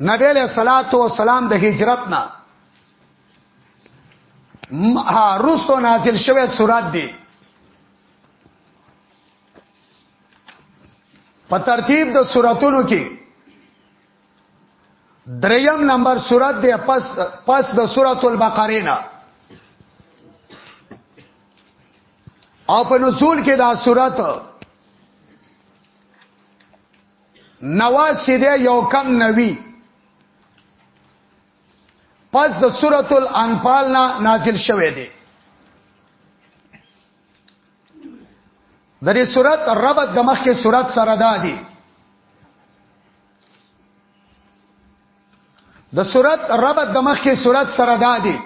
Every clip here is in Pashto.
نبی له صلوات و سلام د هجرت نه ها رستو نازل شوه سورات دی په ترتیب د سوراتونو کې دریم نمبر سورات دی پس پس د سورۃ البقره نه او په نزول کې دا سورات نواز چې دی یو کم نوی پس د سورۃ الانفال نا نازل شوه دی د دې سورۃ ربط د مخکې سورۃ سره دا دی د سورۃ ربط د مخکې سورۃ سره دا دی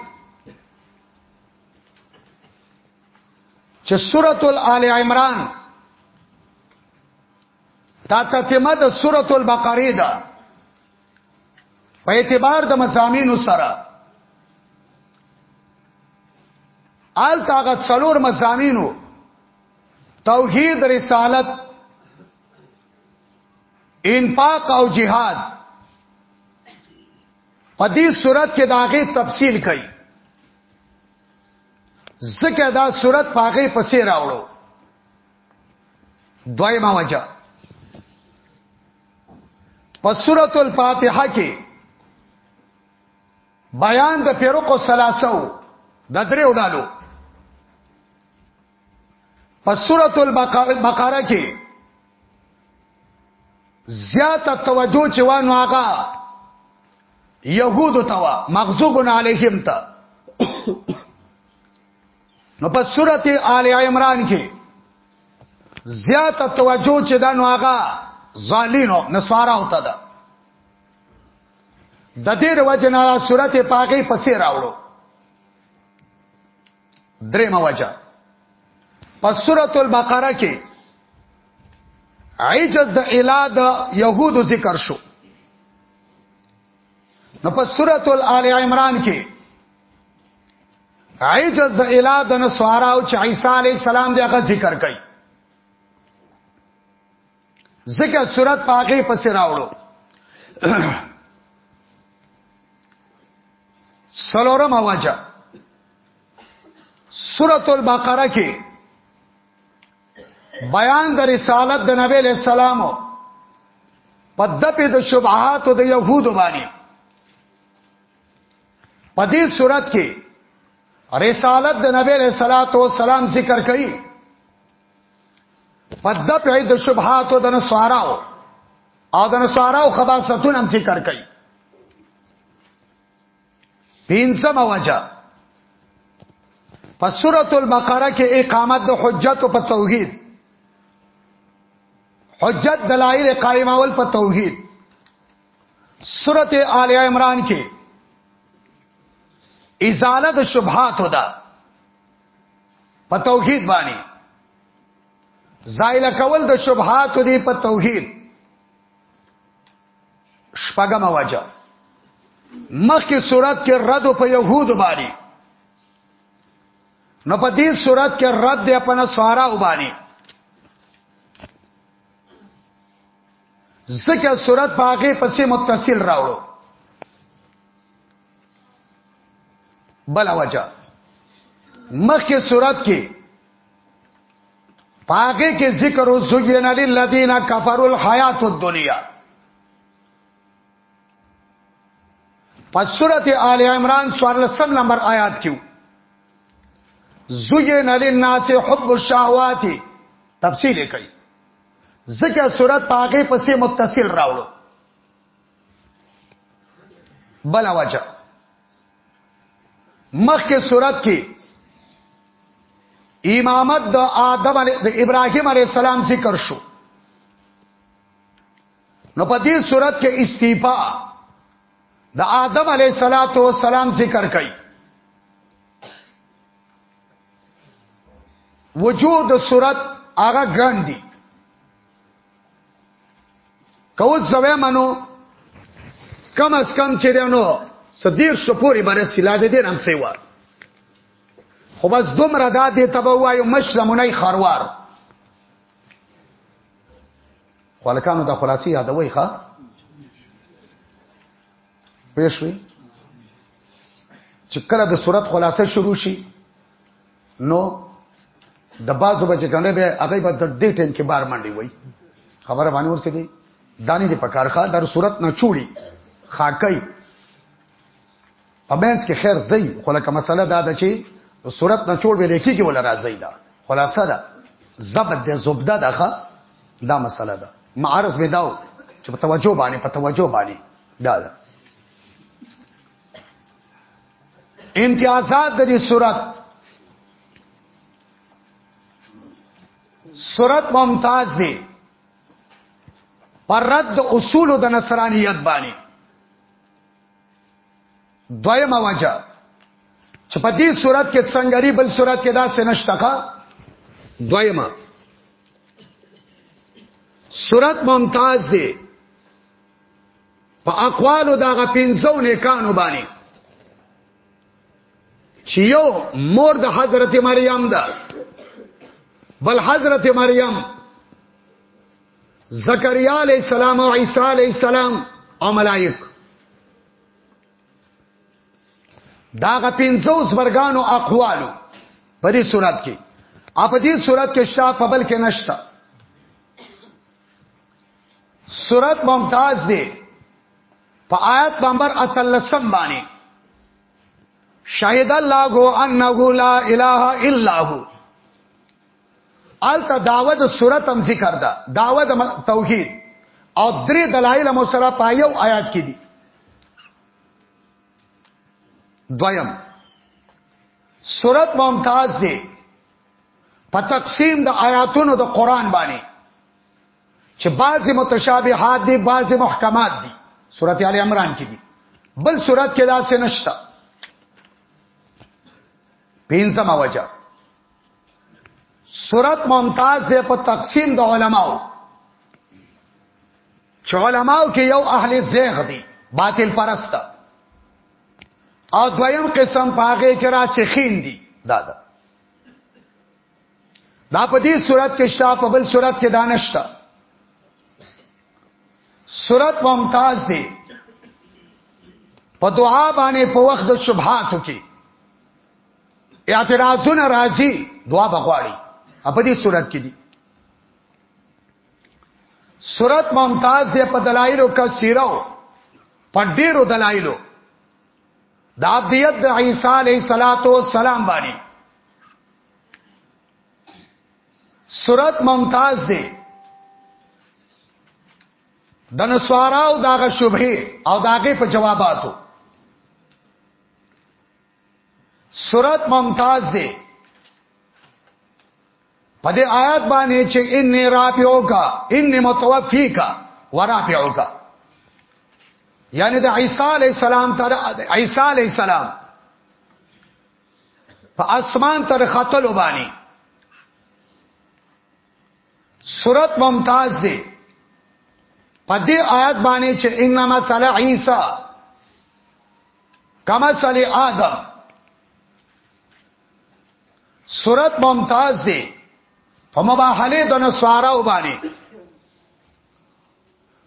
چې سورۃ آل عمران دا تتمه د سورۃ البقره ده په اعتبار د مزامینو سره آل تاغه څلور مزامینو توحید رسالت انفاق او جهاد په دې صورت کې داغه تفصیل کړي ځکه دا صورت پاغه پسې راوړو دویمه وجه په سورۃ الفاتحه کې بیان د فرقو سلاسو د درې وډالو په سورۃ البقره کې زیاته توجه چوانو هغه يهود توا مغضوب عليهم ته نو په سورته آل عمران کې زیاته توجه چې دا نو هغه ظالینو نصارا ہوتا ده د دې وجنا سورته پاګې پسې راوړو درېمه وجه په سورته البقره کې عجز د الاد يهودو ذکر شو نو په سورته ال عمران کې عجز د اله د نسوارا او چې عیسی علی السلام دی هغه ذکر کوي ذکر صورت پاګه پس راوړو سلورم واجه سورۃ البقره کې بیان د رسالت د نبی له سلامو په دپې د شبهات او د يهودو باندې په دې صورت کې رسالت د نبی له صلوات و سلام ذکر کړي په د په د شبهات او د نسواراو او د نسواراو خباستون هم ذکر کړي پینځمه وجه په سورۃ البقره کې اقامت د حجت په توحید حجت دلایل قائمول په توحید سورته آل عمران کې ازاله د شبهات ودا په توحید باندې زایل کول د شبهات دی په توحید شپګم وجه مخکې صورت کې رد په يهود باندې نو په دې صورت کې رد په نسوارا باندې ځکه صورت باغې پسې متصل راوړو بل وجه مخکې صورت کې پاګه کې ذکر او زوجین للذین کفروا الحیات الدنیا پس سورت آل عمران سوار لسم نمبر آیات کیو زوجین للناس حب الشهوات تفصیل کوي ځکه صورت په هغه پسې متصل راوړو بل وجه مخکې صورت کې امامت د آدم د ابراهيم عليه السلام ذکر شو نو په دې صورت کې استیفا د آدم علیه السلام ذکر کړي وجود صورت هغه ګڼ دي کو زوی منو کم از کم چې دنو صدیر شپوري باندې سلا دې دې نام سیوا خو بس دومره دا دې تبوایو مشرمونای خروار خلکانو د خلاصي یادوي ښا پېښوي چې کله د صورت خلاصه شروع شي نو د بازو بچ کنه به هغه به د دې ټیم کې بار منډي وای خبره باندې ورسې دي دانی دې پکارخه در صورت نه چوړي خاکای پمنس کې خیر زئی خو لکه مسله دا ده چې صورت نه چوړ به لیکي کې ولا راځي دا خلاصه ده زبد د زبده ده دا مسله ده معارض به داو چې په توجه باندې په توجه باندې دا دا امتیازات د دې صورت صورت ممتاز دی پر رد اصول د نصرانیت باندې دویمه وجه چې په دې صورت کې څنګه ری بل صورت کې دا څه نشته ښا دویمه صورت ممتاز دی په اقوالو دغه پنځو نیکانو باندې چې یو مور د حضرت مریم ده بل حضرت مریم زکریا علیہ السلام او عیسی علیہ السلام او ملائک داغه پنځو زبرګانو اقوالو په دې صورت کې اپ دې صورت کې شته په بل کې نشته سورت ممتاز دی په آیت نمبر 13 باندې شهید الله انه لا اله الا هو الته داوه د صورت هم ذکر ده داوه د توحید او درې دلایل مو سره پایو آیات کې دي دویم صورت ممتاز دی په تقسیم د آیاتونو د قران باندې چې بعضی متشابهات دي بعضی محکمات دي سورته ال عمران کې دي بل سورته کې دا څه نشته پینځمه وجه سورته ممتاز ده په تقسیم د علماو چې علماو کې یو اهل زیغ دي باطل پرست او دویم قسم پاګه کې را شیخین دي دا دا دا په دې صورت کې شته په بل صورت کې دانشته صورت ممتاز دی په دعا باندې په وخت د شبهاتو کې اعتراضونه راځي دعا بغواړي په دې صورت کې دي صورت ممتاز دی په دلایلو کثیرو په ډیرو دلایلو د عبدیت د عیسی علیه صلاتو سلام باندې صورت ممتاز دی د نسوارا او داغه شبهه او داغه په جواباتو صورت ممتاز دی په دې آیات باندې چې ان رافعوکا ان متوفیکا ورافعوکا یعنی د عیسی علی السلام تر عیسی علی السلام په اسمان تر خطل وبانی صورت ممتاز دی په دې آیات باندې چې انما صلی عیسی کما صلی آدم صورت ممتاز دی په مباحله د نسوارا وبانی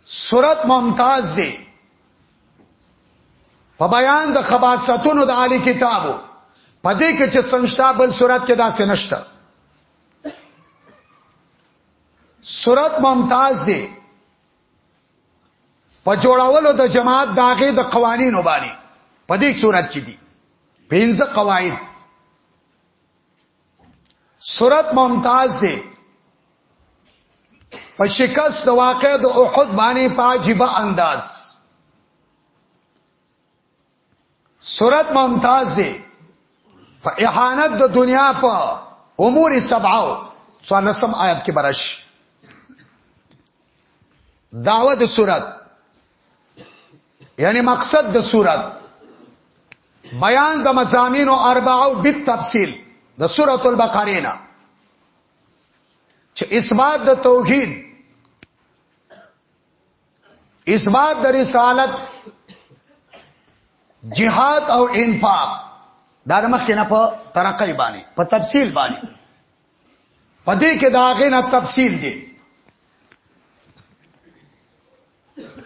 صورت ممتاز دی په بیان د خباستونو د عالی کتابو په دې کې چې څنګه بل صورت کې داسې نشته صورت ممتاز دی په جوړولو د جماعت داغه د قوانینو باندې په دې صورت کې دي پنځه قواعد صورت ممتاز دی په شکست د واقع د احد باندې پاجبه انداز صورت ممتاز دی په احانت د دنیا په امور سبعو څوانسم آیت کې برش داوه د صورت یعنی مقصد د صورت بیان د مزامین او اربعو بالتفصیل د سورۃ البقره نه چې اثبات د توحید اثبات د رسالت جهاد او انفاق دا د مخکې نه په ترقې باندې په تفصیل باندې په دې کې دا غي نه تفصیل دی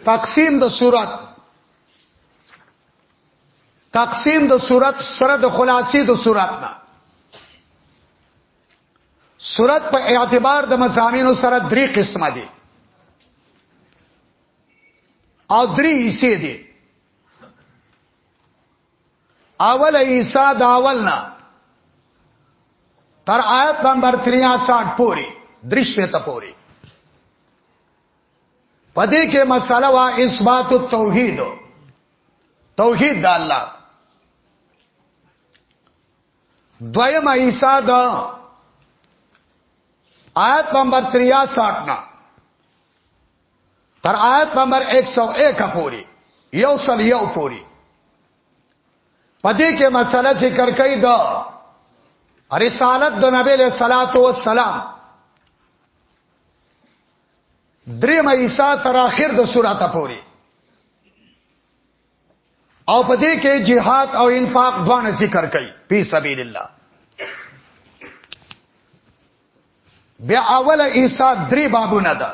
تقسیم د صورت تقسیم د صورت سره د خلاصې د صورت نه صورت په اعتبار د مزامینو سره درې قسمه دي او درې حصے دي اول حصہ دا اولنا تر آیت نمبر 63 پوری درشمه ته پوری پدې کې مسله وا اثبات التوحید توحید د الله دویم ایسا دا آیت نمبر 63 نا تر آیت نمبر 101 پوری یو سل یو پوری پدې کې مسله ذکر کړي دا رسالت د نبی له صلوات و سلام دریم ایسا تر اخر د سورته پوری او په دې کې jihad او انفاق دوه ذکر کړي په سبیل الله بیا اوله عیسی درې بابونه ده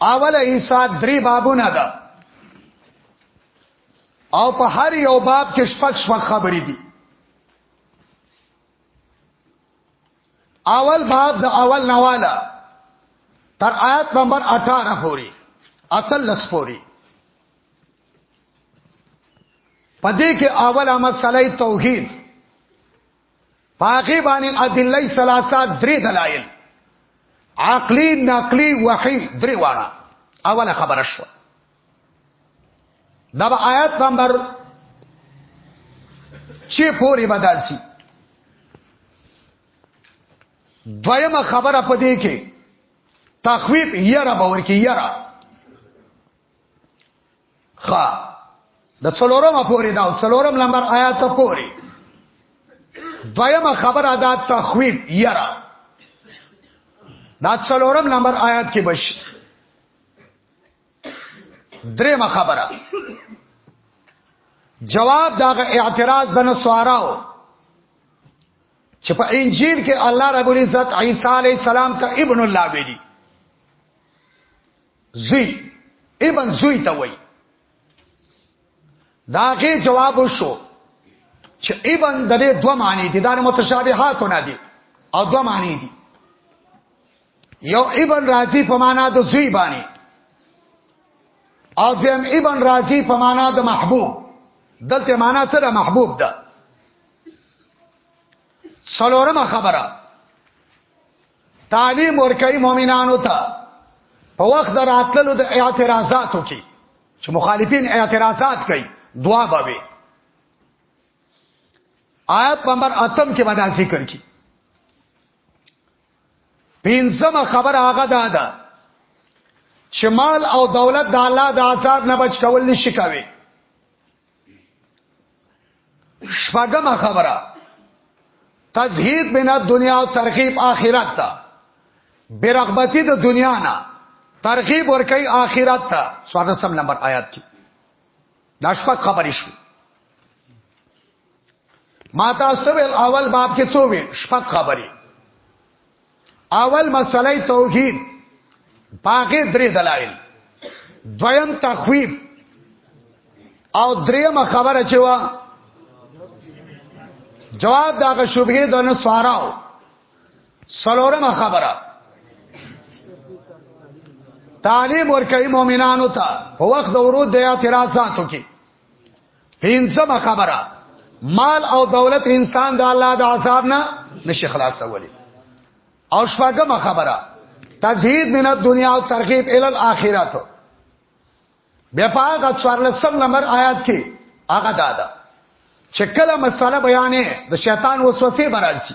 اوله عیسی درې بابونه ده او په هر یو باب کې شپږ شپږ خبرې دي اول باب د اول نواله تر آیت نمبر 18 پوری اتل لس پوری پدې کې اوله مسله توحید پاغي باندې ادله ثلاثه درې دلایل عقلی نقلی وحی درې واړه اوله خبره شو دا آیت نمبر چې پوری بداسي دویمه خبره پدې کې تخویب یره باور کې یره خا د څلورم پوری دا څلورم نمبر آیات پوری دویمه خبره دا تخویب یره دا څلورم نمبر آیات کې بشي درې مخبره جواب داغه اعتراض د نسواراو چې په انجیل کې الله رب العزت عیسی علی السلام ته ابن الله ویلي زی ابن زوی ته وایي داغه جواب شو چې ابن د دې دوه معنی دي دا متشابهات نه دي او دوه معنی دي یو ابن راضی په معنا د زوی باندې او دیم ابن راضی په معنا د محبوب دلته معنا سره محبوب ده څلورمه خبره تعلیم ورکړي مؤمنانو ته په وخت دراتلو د اعتراضاتو کې چې مخالفین اعتراضات کوي دعا بوي آیت نمبر اتم کې باندې ذکر کی پینځمه خبره هغه ده ده چې مال او دولت د الله د عذاب نه بچ کول نشي کوي شپږم خبره تزهید من الدنیا او ترغیب آخرت ته برغبتی د دنیا نه ترغیب ورکي آخرت ته سوال سم نمبر آیات کې دا شپږ خبرې شو ما تاسو ول اول باب کې څو وی شپږ خبرې اول مسله توحید پاګه درې دلایل دویم تخویب او دریم خبره چې وا جواب داغه شوبګه د نه سواراو سلورم خبره تعلیم ورکړي مؤمنانو ته په وخت د ورود د اعتراضاتو کې پنځمه خبره مال او دولت انسان د الله د عذاب نه نشي خلاصولې او شپږمه خبره تزهید من الدنیا او ترغیب ال الاخرت بیا پاګه 14 نمبر آیات کې هغه دادا چې کله مسله بیانې د شیطان وسوسه برازي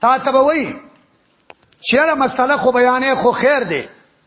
تا ته وایي چې مسله خو بیانې خو خیر دی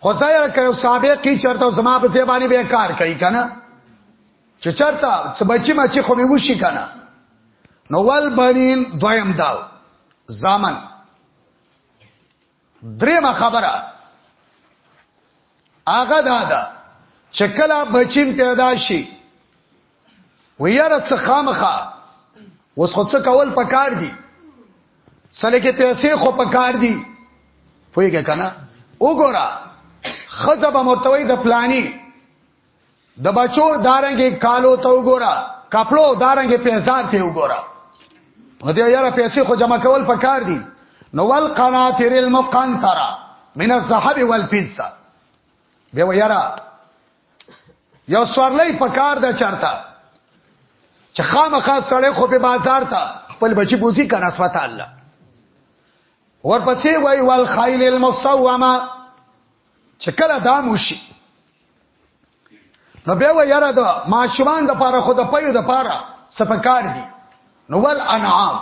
خو ځای کړو سابق کی چرته زما په زبانی به کار کوي کنه چې چرته څه بچی ما چې خو می وشي کنه نو ول بنین دویم داو زامن درېمه خبره هغه دا ده چې کله بچیم پیدا شي ویاره څه خامخه وس خو څه کول پکار دي سره کې پیسې خو پکار دي پوهیږه کنه وګوره خزه به مرتوی د پلاني د بچو دارنګې کالو ته وګوره کپلو دارنګې پیسې ته وګوره هدي یاره پیسې خو جمع کول پکار دي نو ول قناتر المقنطره من الذهب والفضه به یاره یو سوارلې په کار د چرتا چې خامخا سړی خو په بازار ته خپل بچی بوزي کنه سبحان الله ورپسې وای وال خیل المسومه چې کله دا موشي نو به و یاره دا ماشومان د پاره خود پيو د پاره سپکار دي نو ول انعام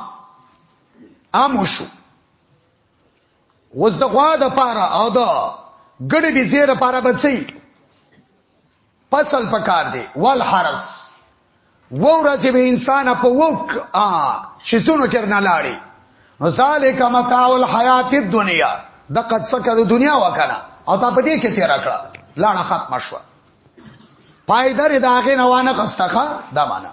اموشو وز د غوا د پاره او د ګډې د زیره پاره بچي فصل پکار دی ول حرس وو ورځې به انسان په وک ا شیزونو کې نه لاړي نو ذالک متاع الحیات الدنیا د قد سکه د دنیا وکنه او تا په دې کې تیر کړه لاړه ختم شو پایدار داغه نوانه قصتخه دا معنا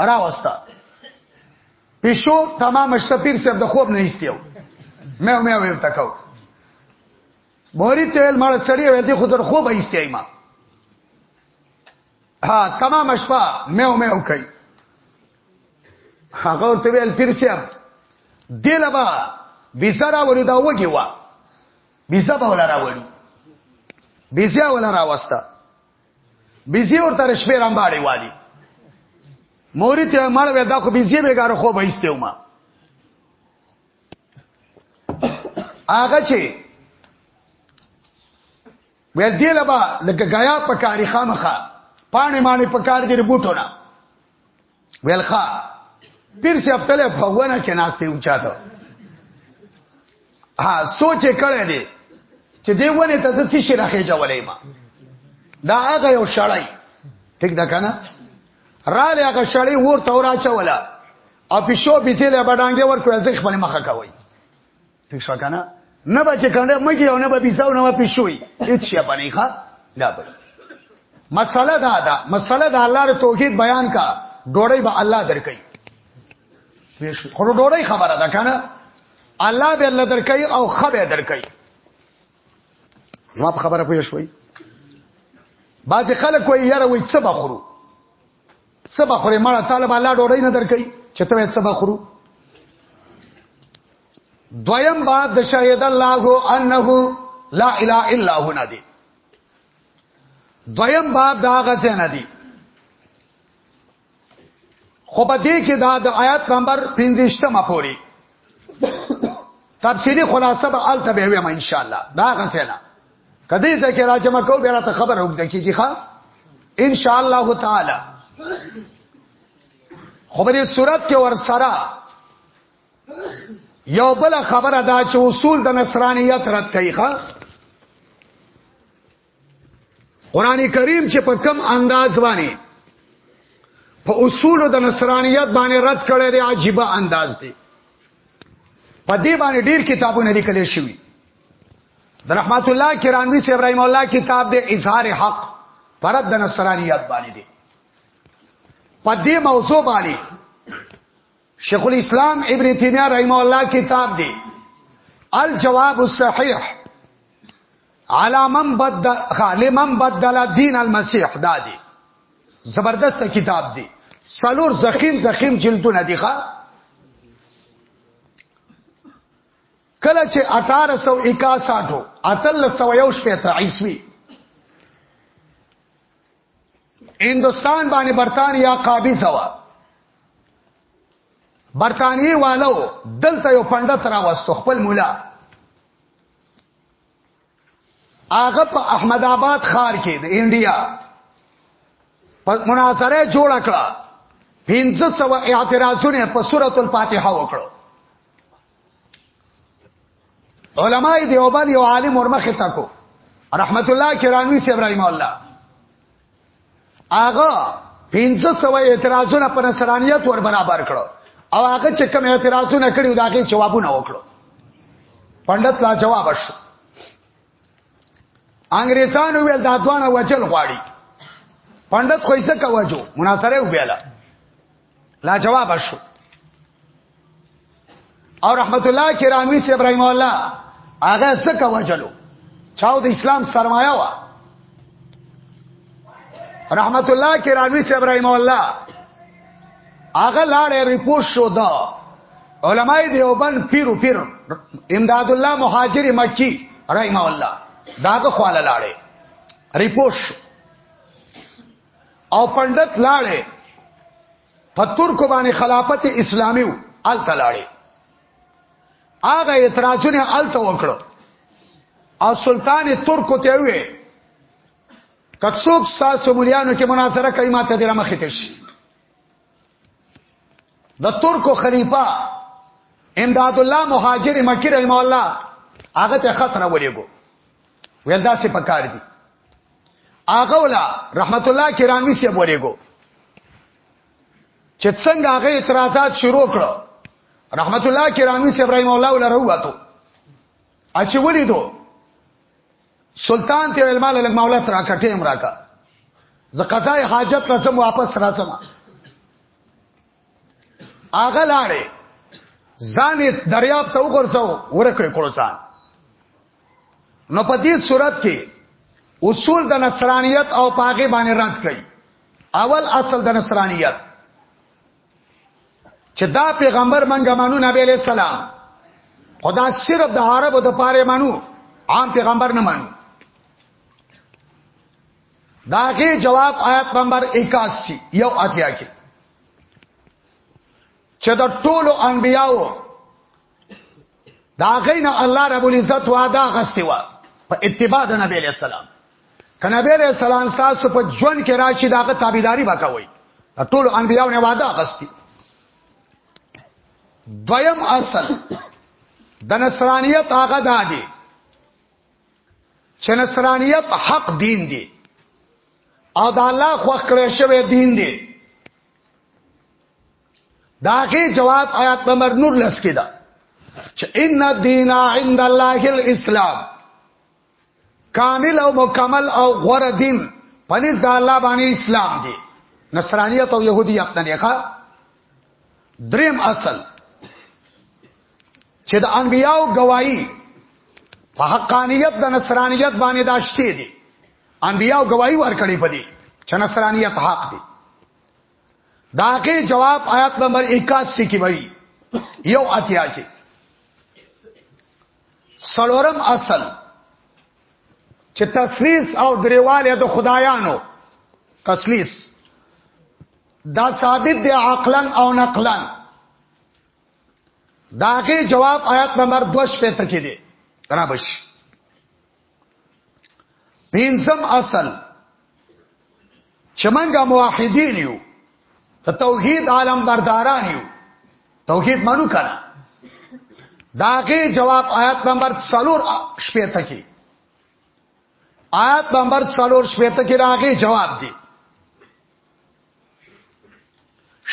راوسته پیشو تمام شپه پیر صاحب د خوب نه ایستیو مې مې ویل تکاو موري تل مړ سړی وې دي خو تر خوب ایستای ما ها تمام شپه مې مې وکي هغه ورته ویل پیر صاحب دلبا بيسرا وري دا وګي وا بيسا به ولا راوړي بيسا ولا راوستا بيزي ورته رشپې رامباړې والی موري ته مړ وې دا خو بيزي بیګار خو به ایستو ما هغه چې ویل دی لبا لکه غیا په کاری خامخه پانه معنی په کار دی ربوټونه ویلخه پیر سی خپل په ونه کې ناشته اوچاته ها سوچ کړه دې چې دی ونه ته څه شي راخې جوړې ما دا هغه یو شړای ټیک دا کنه را لې هغه شړې ورته ورا چولا او پښو بيزلې بډانګې ورکو ځخ باندې مخه کوي ٹھیک شو کنه نه بچ کنه مګي او نه به بيساو نه به شوي هیڅ شي باندې ښا نه به مسله دا ده مسله دا الله د توحید بیان کا ډوړی به الله درکې پیش خو ډوړی خبره ده کنه الله به الله درکې او خبه درکې ما په خبره پوه شوي باځ خلک وي یاره وي څه بخورو څه به خورې مړه طالب الله ډوډۍ نه درکې چې ته څه به خورو دویم باب د شهید الله انه لا اله الا هو ندی دویم باب دا غزه ندی خو په دې کې دا د آیات نمبر 15 پوری تفسیری خلاصه به الته به ویم ان شاء الله دا غزه نه کدی ځکه راجم کو به راته خبر وګد کیږي ښا ان شاء الله تعالی خو به صورت کې ور سره یو بل خبره دا چې اصول د نصرانیت رد کوي ښا قران کریم چې په کم انداز باندې په اصول د نصرانیت باندې رد کړي دی عجیب انداز دی په دې باندې ډیر کتابونه لیکل شوي د رحمت الله کرانوی سی ابراهيم الله کتاب د اظهار حق پرد د نصرانيات باندې دی په دې موضوع باندې شیخ الاسلام ابن تیمیه رحم الله کتاب دی الجواب الصحيح على من بدل لمن بدل دین المسيح دا دی زبردست کتاب دی سلور زخیم زخیم جلدونه دی ښا کله چې 1861 اتل سویو شپته عیسوی هندستان باندې برتانیا قابض و برتانیي والو دلته یو پندت را وستو خپل مولا هغه په احمد آباد ښار کې د انډیا په مناظره جوړ کړه 1500 اعتراضونه په سورۃ الفاتحه وکړو علماء دیوبند یو عالم ورمخ تکو رحمت الله کرانوی سی ابراهیم الله هغه 1500 اعتراضونه پر نصرانیت ور برابر کړو او هغه چې کوم اعتراضونه کړیو دا غي جوابونه وکړو پندت لا جواب شو انګریزانو ویل دا دوانه وجل غواړي پندت خو یې څه کوجو مناصره ویله لا جواب شو او رحمت الله کرامي سي ابراهيم الله هغه څه کوجلو چاو د اسلام سرمایه وا رحمت الله کرامي سي ابراهيم الله هغه لاړې ریپورت شو دا علماء دیوبند پیرو پیر امداد الله مهاجر مکی رحم الله داغه خواله لاړې ریپورت شو او پندت لاړې په ترکو باندې خلافت اسلامي و ال تلاړې هغه اعتراضونه ال ته وکړو او سلطان ترکو ته وې کڅوک ساسو مليانو کې مناظره کوي ماته دې را مخې ته شي د ترکو خلیفہ امداد الله مهاجر مکی رحم الله هغه ته خط را ولېګو ویل دا څه پکار دي هغه ولا رحمت الله کرامی سی ولېګو چې څنګه هغه اعتراضات شروع کړو رحمت الله کرامی سی ابراهیم الله ولا ورواتو اچ ولیدو سلطان ته ویل مال لګ مولات راکا ټیم راکا زه قضای حاجت لازم واپس راځم اغه لاړې ځان دریاب ته وګرځاو ورکه کړو ځان نو په دې صورت کې اصول د نصرانیت او پاغه باندې رد کړي اول اصل د نصرانیت چې دا پیغمبر منګه مانو نبی علیہ السلام خدا صرف د عربو د پاره مانو عام پیغمبر نه مانو داغه جواب آیت نمبر 81 یو اتیا کې چې د ټولو انبیاو دا غین الله رب العزت وعده غستی و په اتباع د نبی علیہ السلام کنه نبی علیہ السلام تاسو په ژوند کې راشي داغه تابعداري وکوي ټول انبیانو نه وعده غستی دویم اصل د نصرانیت هغه دادی چې نصرانیت حق دین دی او د الله خوښ کړی شوی دین دی داغه جواب آیات نمبر نور لس کې ده چې ان الدین عند الله الاسلام کامل او مکمل او غوړه دین پنځ د الله باندې اسلام دی نصرانیت او يهودیت نه ښه دریم اصل چې د انبیاو گواہی په حقانیت د نصرانیت باندې داشته دي انبیاو گواہی ورکړي پدې چې نصرانیت حق دي داغه جواب آیات نمبر 81 کې وایي یو اتیا کې سلورم اصل چې تسلیس او دریواله د خدایانو تسلیس دا ثابت دی عقلا او نقلا داغه جواب آیات نمبر 2 شپته کې دی رابش پینځم اصل چې منګه موحدین یو ته توحید عالم برداران یو توحید مانو کړه داغه جواب آیات نمبر 3 شپې ته کې آیات نمبر 3 شپې ته کې راغی جواب دی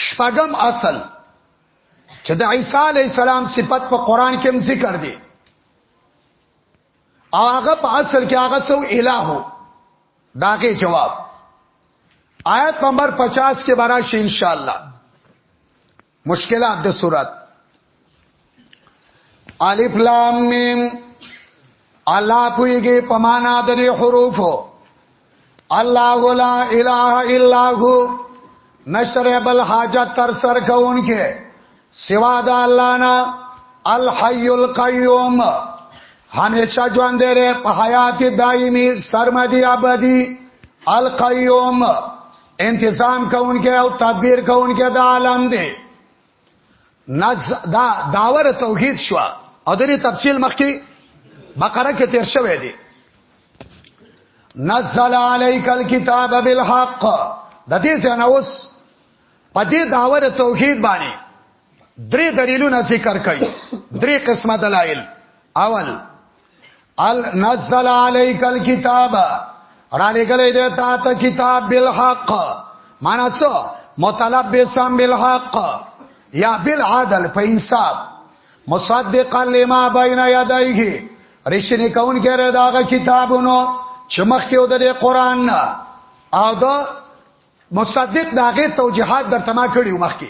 شپږم اصل چې د عیسی علی السلام صفت په قران کې هم ذکر دی او هغه په اصل کې هغه څو الہو داګه جواب آیت نمبر 50 کې برا شي ان شاء الله مشکلات د صورت الف لام میم الله پویږي پمانا د حروفو الله لا اله الا هو نشر بل حاجت تر سر کون کې سوا د الله نه الحي القيوم همیشه ژوند لري په حیات دایمي سرمدي ابدي القيوم انتظام کون کې او تدبیر کون کې د عالم دی نز دا داور توحید شو او د دې تفصیل مخکې بقره کې تیر شوی دی نزل علیک الكتاب بالحق د دې ځنه اوس په دې داور توحید باندې درې دلیلونه ذکر کړي درې قسمه دلایل اول ال نزل عليك الكتاب را لګلې دې تا ته کتاب بالحق معنا څه مطلب به سم بالحق یا بالعدل په انصاف مصدقا لما بین یدیه رښتینی کون کړه داغه کتابونو چې مخکې و د قران نه او دا مصدق داغه توجيهات درته ما کړیو مخکې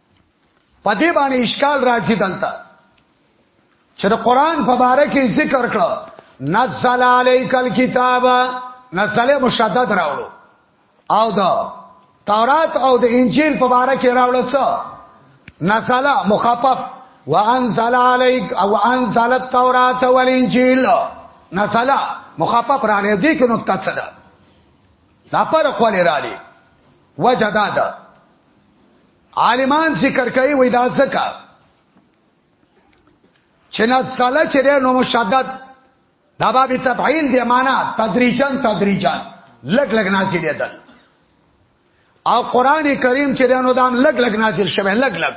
پدې باندې اشکال راځي دلته چې د قران په باره کې ذکر کړه نزل علیک الكتاب نزل مشدد راوړو او دا تورات او د انجیل په باره کې راوړل څه نزل مخفف وانزل علیک او انزل التوراۃ والانجیل نزل مخفف را نه دي کې نقطه څه ده دا پر خو لري وجداد عالمان ذکر کوي وای دا ځکه چې نسله چې ده نو مشدد دا باب تفعیل دی معنا تدریجن تدریجن لګ لګ نازل دی دل او قران کریم چې ده نو دا لګ لګ نازل شوه لګ لګ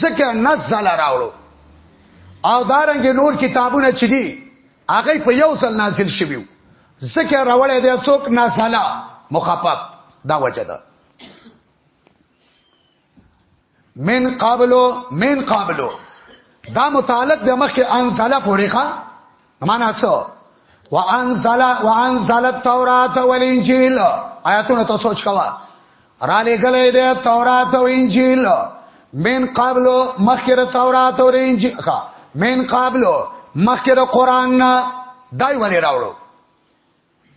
ذکر نزل راوړو او دارنګ نور کتابونه چې دي هغه په یو ځل نازل شویو ذکر راوړې دی څوک نازله مخفف دا وجه ده من قبلو من قبلو دا متعلق د مخکې انزله پورې ښا معنا څه وانزل وانزل التوراۃ والانجیل آیاتونه ته سوچ کوا را لګلې ده تورات او انجیل من قبل مخکره تورات او انجیل ښا من قبل مخکره قران نه دای ولې راوړو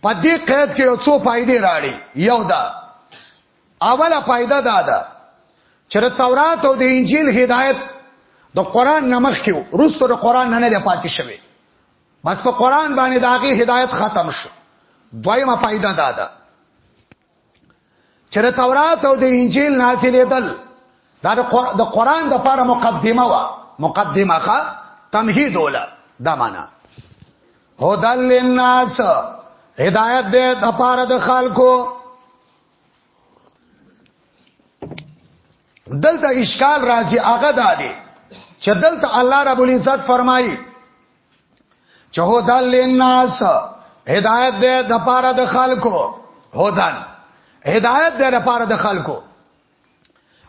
په دې قید کې یو څو فائدې راړي یو دا اوله فائدہ دا ده چې د تورات او د انجیل هدایت د قران نمخ کې روستو د قران نه نه پاتې شوی بس په قران باندې داغي هدایت ختم شو دویمه فائدہ دا ده چې د تورات او د انجیل نازلېدل دا د قران د لپاره مقدمه وا مقدمه ښه تمهید ولا دا معنا هدل للناس هدایت دې د لپاره د خلکو دلته اشکال راځي هغه دا دی چې دلته الله رب العزت فرمایي چهودل للناس هدایت ده د پاره د خلکو هودن هدایت ده د پاره د خلکو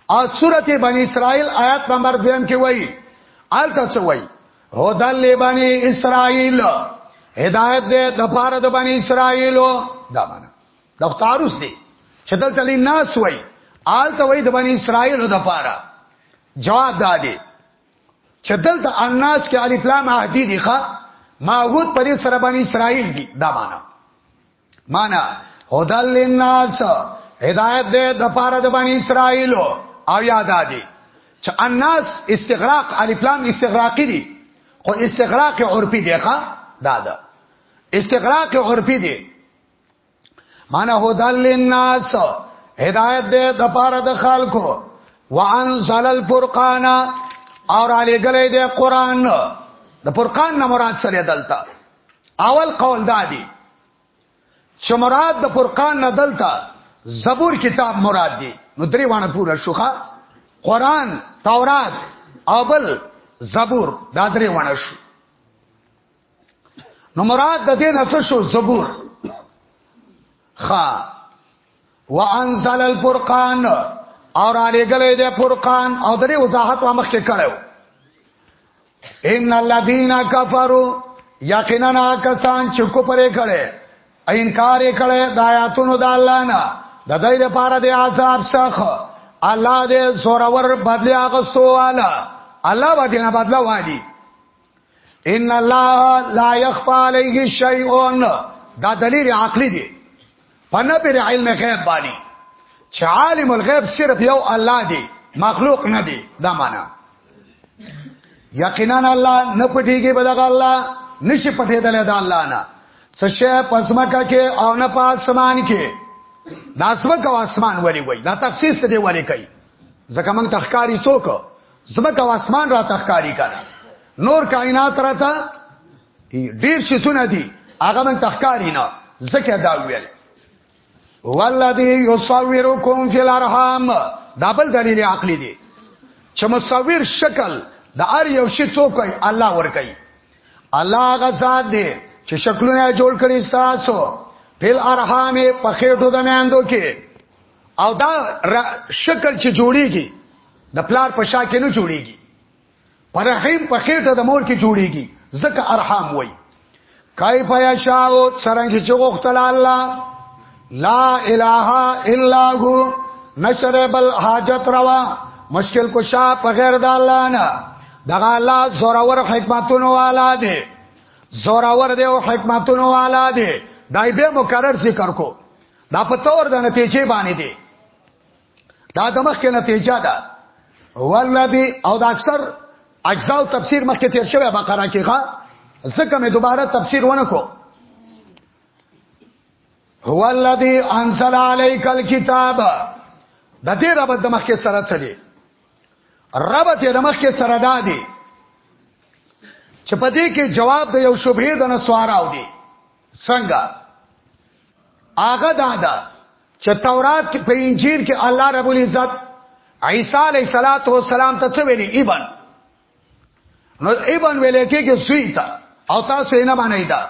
او سورته بنی اسرائیل آیات نمبر 2 کې وایي آلته څه وایي هودل لبنی اسرائیل هدایت ده د پاره د بنی اسرائیل دا معنا دا تعارض دی چې دلته لناس وایي آلته وایي د بنی اسرائیل د پاره جواب دادی چې دلته الناس کې الف لام عهدی دي ښا معهود پرې سره باندې اسرائیل دي دا معنا معنا هدل للناس هدایت ده د پاره د باندې اسرائیل او یاد دي چې الناس استغراق الف لام استغراقی دي خو استغراق عرفي دی ښا دا ده استغراق عرفي دی معنی هدل للناس هدایت دې د پاره د خلکو وانزل الفرقان اور علی گلی دې قران د فرقان نه مراد سره دلته اول قول دادی چې مراد د فرقان نه دلته زبور کتاب مراد دی نو درې وانه پورا شوخه قران تورات او بل زبور دا درې وانه شو نو مراد د دې نفسو زبور خا وانزل الفرقان اور علی گلے دے فرقان او درې وضاحت وامخ کې کړو ان الذين كفروا یقینا کسان چې کو پرې کړي انکار یې کړي د آیاتونو د الله نه د دې لپاره د عذاب څخه الله دې سورور بدلی اغستو والا الله باندې نه بدلا وایي ان الله لا يخفى عليه شيء دا دلیل عقلی دی پنه پر علم غیب باندې چې عالم الغیب صرف یو الله دی مخلوق نه دی دا معنا یقینا الله نه پټیږي بدغه الله نشي پټېدل دا الله نه څه شی پسمکه کې او نه پاسمان کې دا سمکه او اسمان وری وای دا تخصیص ته دی وری کوي ځکه موږ تخکاری څوک زمکه او اسمان را تخکاری کنه نور کائنات را ته ډیر شي سونه دي هغه من تخکاری نه زکه دا ویل والذي يصوركم في الارحام دا بل دلیل عقلی دی چې مصور شکل د ار یو شی څوک الله ور کوي الله غزاد دی چې شکلونه جوړ کړی تاسو فل ارحام په خېټو د میاندو کې او دا شکل چې جوړیږي د پلار په شا کې نه جوړیږي پر رحم په خېټه د مور کې جوړیږي ځکه ارحام وای کیف یشاو څنګه چې غوښتل الله لا اله الا هو نشر بل حاجت روا مشکل کو شا په غیر د الله نه دغه الله زورور حکمتونو والا دی زورور دی او حکمتونو والا دی دای به مکرر ذکر کو دا په تور د نتیجې باندې دی دا د مخکې نتیجه ده ولذي او د اکثر اجزاء او تفسیر مخکې تیر شوی بقره کې ښا ځکه مې دوباره تفسیر ونکو هو الذي انزل عليك الكتاب د دې رب د مخکې سره چلی رب دې د مخکې سره دادي چې په دې کې جواب د یو شوبې د نسواراو دی څنګه هغه دا ده چې تورات کې په انجیل کې الله رب العزت عیسی علیه صلوات و سلام ته څه ویلي ابن نو ابن ویلې کې کې سوی تا او تاسو یې نه باندې دا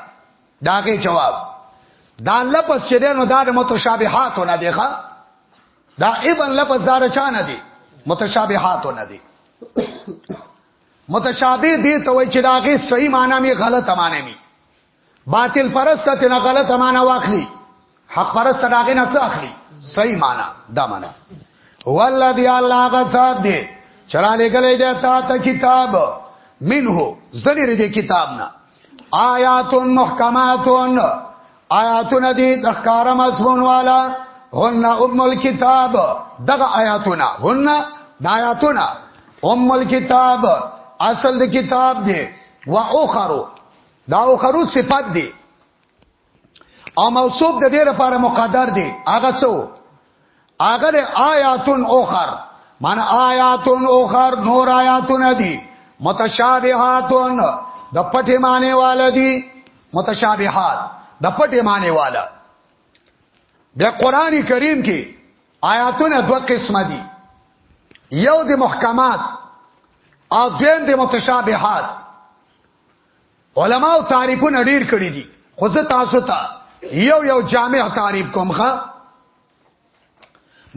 داګه جواب دا لپس چې نو دا د متشابهات نه دی ښا دا ابن لپس دار چا نه دی متشابهات نه دی متشابه دی ته وای چې داګه صحیح معنی می غلط معنی می باطل پرست ته نه غلط معنا واخلي حق پرست راغې نه څه اخلي صحیح معنا دا معنا والذي الله غصاد دي چرا لګلې ده تا ته کتاب منه زنه دې کتاب نه آیات محکمات آیاتونه دي د ښکارا مضمون والا هن ام الكتاب دغه آیاتونه هن د آیاتونه ام الكتاب اصل د کتاب دی و اخرو دا او خرو صفات دی او موصوف د دې لپاره مقدر دی هغه څو هغه د آیاتن اوخر من آیاتن اوخر نور آیاتن دی متشابهاتن د پټې معنی والدی متشابهات د پټې معنی والا بیا قران کریم کې آیاتونه دوه قسمه دي یو د محکمات او دویم د متشابهات علماو تعریفونه ډیر کړی دي خو زه تاسو ته یو یو جامع تعریف کوم ښا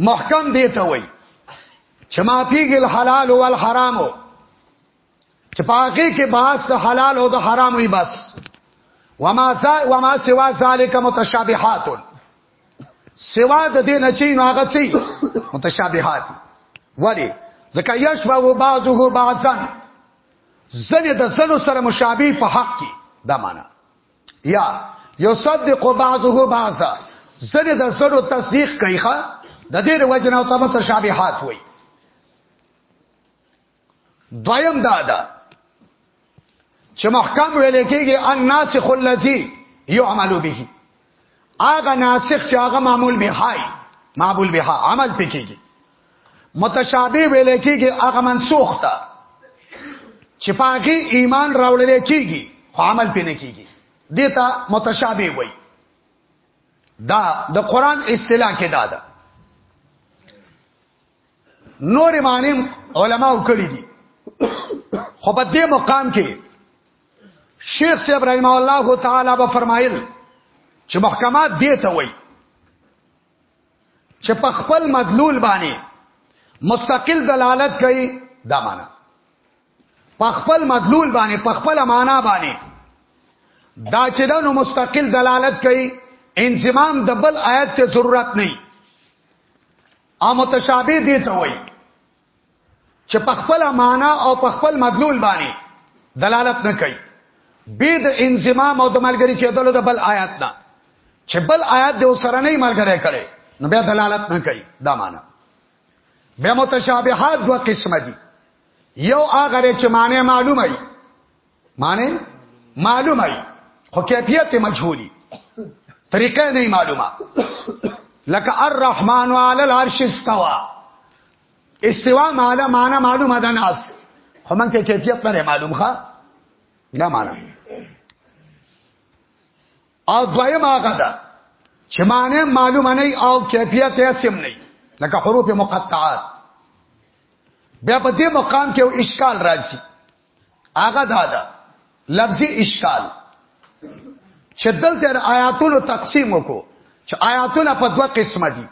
محکم دی ته وای چې ما فيه الحلال والحرام چې پاکي کې باس د حلال او د حرام وي بس وما ذا وما سوا ذلك متشابهات سوا د دې نه چې نو هغه چي متشابهات ولی ځکه یشبه بعضه بعضا ځنې د ځنو سره مشابه په حق کې دا معنا یا یصدق بعضه بعضا ځنې د ځنو تصدیق کوي ښا د دې وجنه او تم تشابهات وي دویم دا ده چې محکم ویل کېږي الناسخ الذي يعمل به هغه ناسخ چې هغه معمول به هاي معمول به عمل پکېږي متشابه ویل کېږي هغه منسوخ ده چې پاګي ایمان راوړل کېږي خو عمل پې نه کېږي دیتا متشابه وای دا د قران اصطلاح کې دا ده نور معنی علما وکړي دي خو په دې مقام کې شیخ سی ابراهیم الله تعالی به فرمایل چې محکمات دې ته وای چې په خپل مدلول باندې مستقل دلالت کوي دا معنا په خپل مدلول باندې په خپل معنا باندې دا چې دا نو مستقل دلالت کوي انضمام د بل آیت ته ضرورت نه او متشابه دي ته وایي چې په خپل معنا او په خپل مدلول باندې دلالت نه کوي به د انضمام او د ملګری کېدل د بل آیات نه چې بل آیات د سره نه ملګری کړي نو به دلالت نه کوي دا معنا به متشابهات دوه قسم دي یو هغه چې معنی معلومه وي معنی معلومه ای خو کیفیت مجهولی طریقه نه معلومه لکه الرحمن علی العرش استوا استوا معنا معنا معلومه ده ناس خو من کې کیفیت نه معلوم ښه نه معنا او دویم هغه ده چې معنی معلومه نه او کیفیت یې سم نه لکه حروف مقطعات بیا په دې مقام کې یو اشکال راځي هغه دا ده لفظي اشکال چې دلته آیاتونو تقسیم وکړو چې آیاتونه په دوه قسمه دي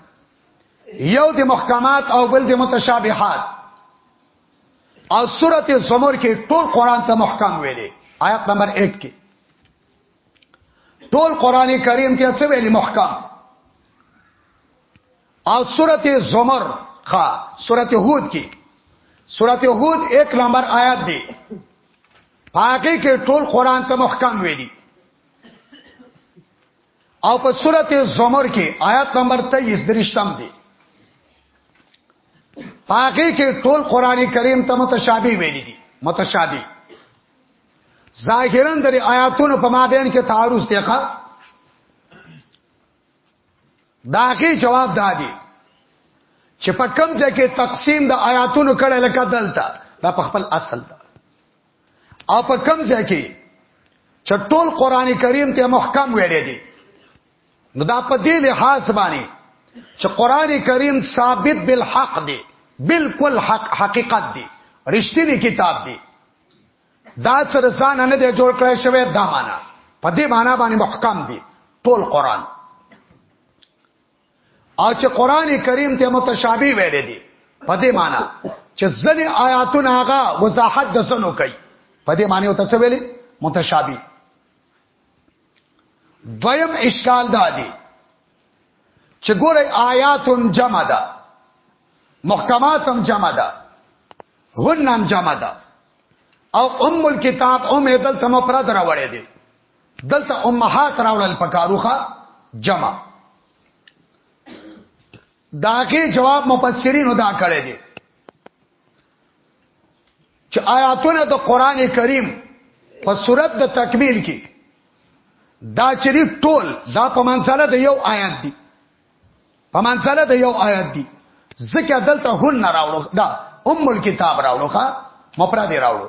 یو د محکمات او بل د متشابهات او سورته زمر کې ټول قران ته محکم ویلي آیات نمبر 1 کې ټول قران کریم ته څه ویلي محکم او سورته زمر خا سورته هود کې سورته هود 1 نمبر آیات دی پاګه کې ټول قران ته محکم ویلي او په سورته زمر کې آیات نمبر 23 درشتم دی پاګه کې ټول قران کریم ته متشابه ویلي دي متشابه ظاهرا د آیاتونو په مابین کې تعارض دی ښا داغه جواب دادی چې په کوم ځای کې تقسیم د آیاتونو کړه لکه دلته دا په خپل اصل ده او په کوم ځای کې چې ټول قران کریم ته محکم ویلې دي نو دا په دې لحاظ باندې چې قران کریم ثابت بالحق دی بالکل حق حقیقت دی رښتینی کتاب دی دا چې د ځان نه دی جوړ کړی شوی دا معنا په دې معنا باندې محکم دی ټول قران او چې قران کریم ته متشابه ویل دي په دې معنا چې ځنې آیاتونه هغه وضاحت د سنو کوي په دې معنی او تاسو ویلي متشابه دویم اشکال دا دی چې ګوره آیات جمع ده محکمات هم جمع ده هن هم جمع ده او ام الكتاب ام دل تم پر درا وړې دي دلته امهات راوړل پکاروخه جمع داګه جواب مفسرین ادا کړی دی چې آیاتونه د قران کریم په صورت د تکمیل کې دا چری ټول دا په منځله د یو آیات دی په منځله د یو آیات دی ځکه دلته هن نه راوړو دا ام الكتاب راوړو ښا مفرد راوړو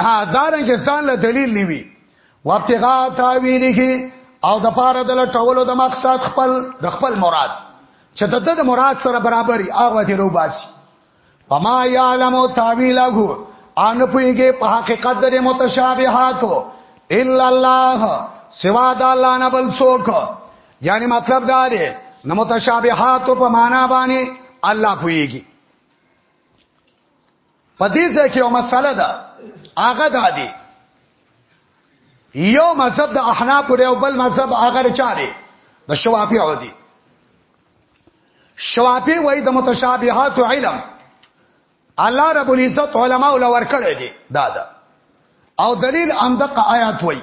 ها دارنګ ځان له دلیل نیوي وابتغاء تاویله او د پاره د لټولو د مقصد خپل د خپل مراد چې د د مراد سره برابرۍ هغه دی رو باسي وما يعلم تاويله ان پويږي په حقيقت د متشابهاتو الا الله سوا د الله نه بل څوک یعنی مطلب دا دی نو متشابهاتو په معنا باندې الله پويږي په دې ځای کې یو مسله ده هغه ده دی یو مذهب د احناف او بل مذهب هغه چاره د شوافی او دي شوافی وای د متشابهات علم الله رب العزت علماء ول ورکړی دی دا دا او دلیل اندق آیات وای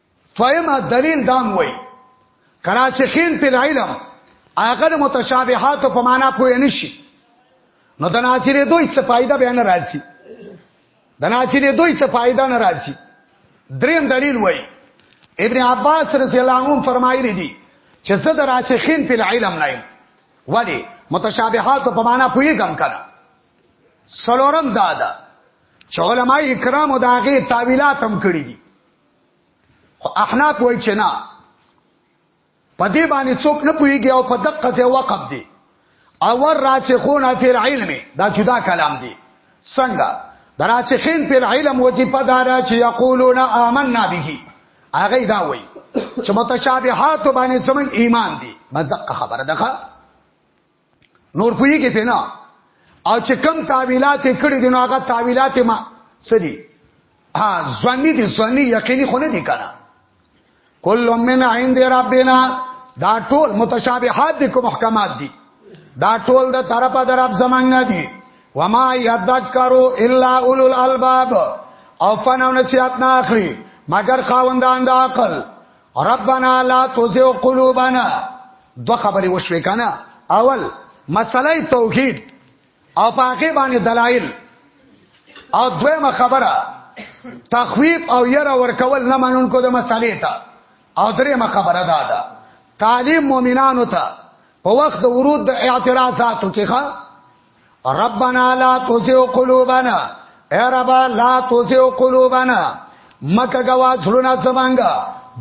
دویمه دلیل دام وای کراسخین په علم هغه متشابهات په معنا پوه نه شي نو د ناصرې دوی څه فائدہ به نه راځي د ناصرې دوی څه فائدہ نه راځي دریم دلیل وای ابن عباس رضی الله عنه فرمایلی دي چې زه د راسخین په علم نه یم ولی متشابهات په معنا پوهیږم کنه سلورم دادا چې علماي کرامو داغه تعویلات هم کړی دي خو احناف وای چې نه په دې باندې څوک نه پويږي او په دقه ځای وقف دي اور راسخون فی العلم دا جدا کلام دی څنګه دراسخین فی العلم وظیفه دارا چې یقولون آمنا به هغه دا وایي چې متشابهات باندې زمون ایمان دی مدقه خبره ده نور پوی کې پینا او چې کم تعویلات کړي دي نو هغه تعویلات ما سدي ها ځواني دي ځواني یقیني خو نه دي کنه کل من عند ربنا دا ټول متشابهات دي کو محکمات دي دا ټول د طرفه در رب زمنګ نه دي وما يذكروا الا اولو الالباب او فنو نصیحت نه اخلي مگر خاوندان د عقل ربنا لا تزغ قلوبنا دو خبرې وشوي کنه اول مسله توحید او پاکه باندې دلایل او دویمه خبره تخویب او یره ورکول نه منونکو د مسلې ته او دریمه خبره دا ده تعلیم مؤمنانو ته په وخت د ورود د اعتراضاتو کې ښه ربنا لا تزغ قلوبنا اے رب لا تزغ قلوبنا مکه غوا څلونه زمانګه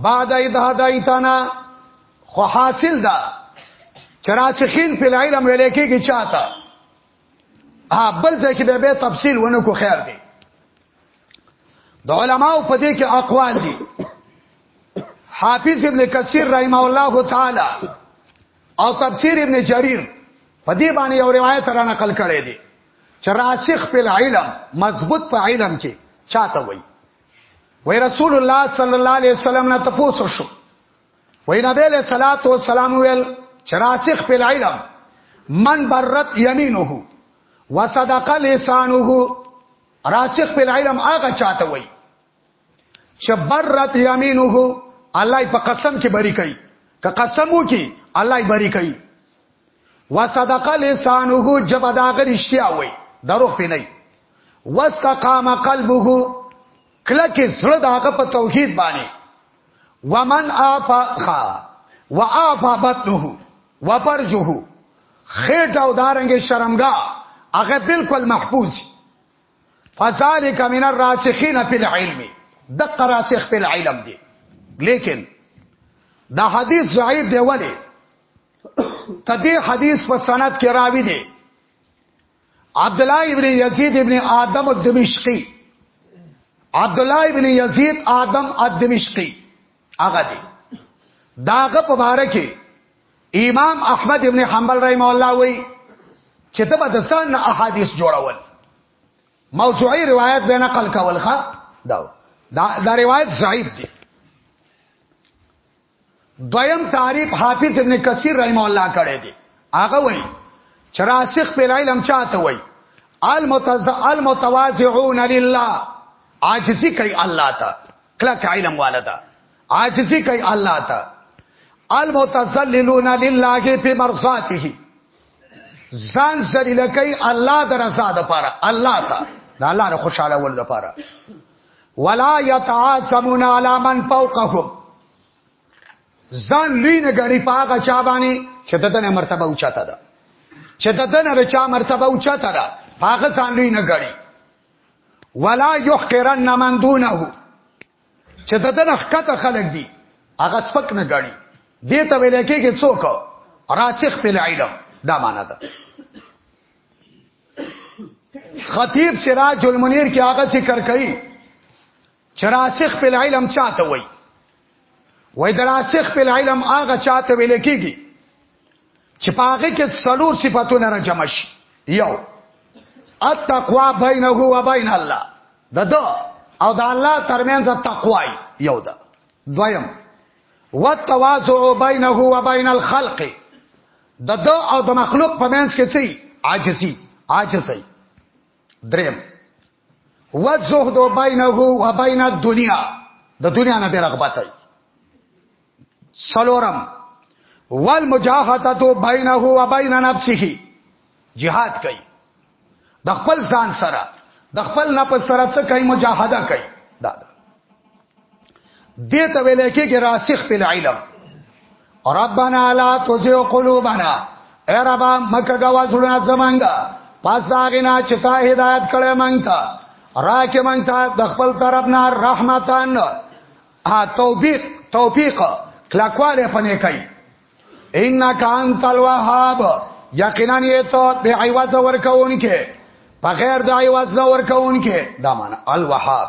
بعد ایدا دایتنا خو حاصل ده چرچخین پلای لم ویلې کېږي چاته ها بل ځکه به به تفصیل ونه کو خیر دی د علماو په دې کې اقوال دي حافظ ابن کثیر رحمه الله تعالی او تفسیر ابن جریر په دې باندې یو روایت را نقل کړی دی چې راسخ په علم مضبوط په علم کې چاته وای وای رسول الله صلی الله علیه وسلم نه تاسو شو وای نبی له صلوات و سلام ویل چې راسخ په علم من برت یمینه وصدق لسانه راسخ په علم هغه چاته وای چې برت یمینه الله په قسم کې بری کوي که قسم وکي الله یې بری کوي وصدق لسانه جب دا غریشتیا وای دروغ پې نه واستقام قلبه کله کې زړه داغه په توحید باندې ومن آفا خا وآفا بطنه وپرجه خېټه او دارنګ شرمګا هغه بالکل محفوظ فذلک من الراسخین فی العلم دقه راسخ فی العلم دی لیکن دا حدیث ضعیف دی ولی تدی حدیث په سند کې راوی دی عبد الله ابن یزید ابن آدم الدمشقی عبد الله ابن یزید آدم الدمشقی هغه دی داغه په باره کې امام احمد ابن حنبل رحم الله وی چې ته به د سن احادیث جوړول موضوعي روایت به نقل کول ښا دا دا, دا روایت ضعیف دی دویم تعریف حافظ ابن کثیر رحم الله کړی دی هغه وی چې راسخ په علم چاته وی المتواضعون لله عاجزی کوي الله ته کلک علم والدا عاجزی کوي الله ته المتذللون لله فی مرضاته ځان ذلیل کوي الله درزا د پاره الله ته د الله نه خوشاله ول د پاره ولا يتعاصمون على من فوقهم ځان لوی نه غړي پاګه چا باندې چې ددنه مرتبه اوچاته ده چې ددنه رچا مرتبه اوچاته ده پاګه ځان لوی نه غړي ولا يحقرن من دونه چې د دنه خکته خلق دي هغه سپک نه غړي دې ته ویل کېږي څوک راسخ په علم دا معنا ده خطیب سراج المنیر کې هغه ذکر کوي چې راسخ په علم چاته وای وای دراسخ په علم هغه چاته ویل کیږي چې پاغه کې څلور صفاتونه را جمع شي یو التقوا بینه و بین الله د دو او د الله ترمنځ تقوای یو ده دویم والتواضع بینه و بین الخلق د دو او د مخلوق په منځ کې څه عاجزي عاجزي دریم وزهد بینه و بین الدنیا د دنیا نه برغبت ای سلورم والمجاهدتو بینه و بین نفسه jihad کوي د خپل ځان سره د خپل نفس سره څه کوي مجاهده کوي دا دې ته ویل کېږي راسخ په علم ربنا لا تزغ قلوبنا اے رب مکه غوا زړه زمانګه پس دا غنا چې تا هدایت کړې مونږ ته راکې مونږ ته د خپل طرف نه رحمتان ها توفیق توفیق کلاکواله پنه کوي انک انت الوهاب یقینا یې ته د ایواز ورکوونکې په غیر د ایواز نه ورکوونکې دا معنا الوهاب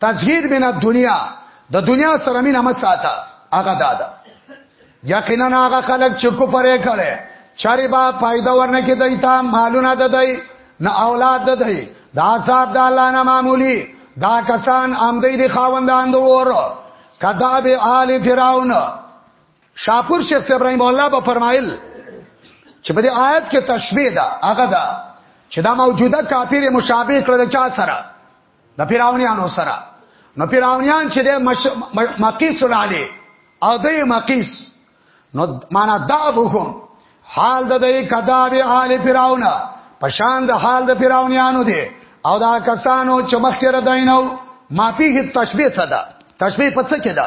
تزهید من الدنیا د دنیا سره مینه مساته هغه دادا یقینا هغه خلک چې کفر یې کړي چاري با فائدہ ورنه کې دای ته مالونه ددای نه اولاد ددای دا عذاب د الله نه معمولی دا کسان امدې دي خاوندان دور کذاب آل فرعون شاپور شیخ ابراهیم الله به فرمایل چې په دې آیت کې تشبیه ده هغه ده چې دا موجوده کافر مشابه کړل چا سره د پیراونیانو سره نو پیراونیان چې د مش... مقیس علی او د مقیس نو معنا دابهم حال د دې کذاب آل فرعون پشان د حال د فرعونانو دی او دا کسانو چې مخکره دینو مافیه تشبیه صدا تشبیه پڅ کې ده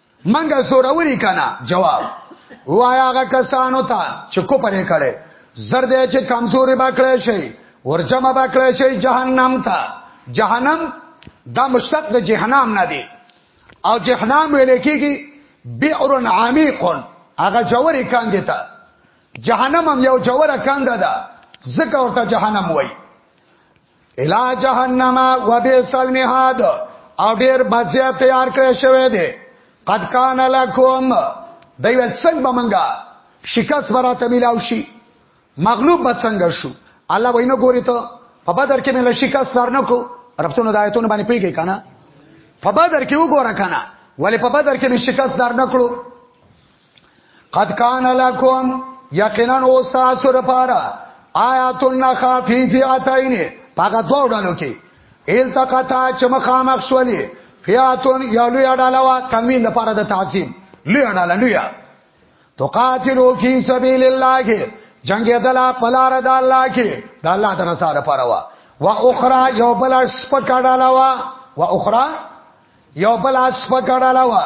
منګه زوروري کنا جواب وایا غ کسانو ته چې کو پرې کړي زرد چې کمزوري باکړې شي ورجمه باکړې شي جهنم ته جهنم دا مشتق د جهنم نه دی او جهنم ویل کېږي بئر عمیق هغه جوړې کاندې ته جهنم هم یو جوړه کانده ده ځکه ورته جهنم وای الا جهنم وبئس المهاد او ډیر بځه تیار کړی شوی دی قد کان لکم دوی ول څنګه بمنګا شکست براته ملاو شي مغلوب به څنګه شو الله وینه ګوري ته په بدر کې مله شکست ورنکو ربطونو د آیتونو باندې پیږي کنه په بدر کې وګوره کنه ولی په بدر کې شکست درنکړو قد کان لکم یقینا او تاسو لپاره آیات النخافی فی اتین پاګه دوه ډلو کې التقطا چې مخامخ شولې فیاتون یا لوی ډاله وا تنوین لپاره د تعظیم لوی ډاله لوی تقاتلو فی سبیل الله جنگ دلا پلار د الله کې د الله د رضا لپاره وا وا اخرى یو بل سپکړه وا وا اخرى یو بل سپکړه وا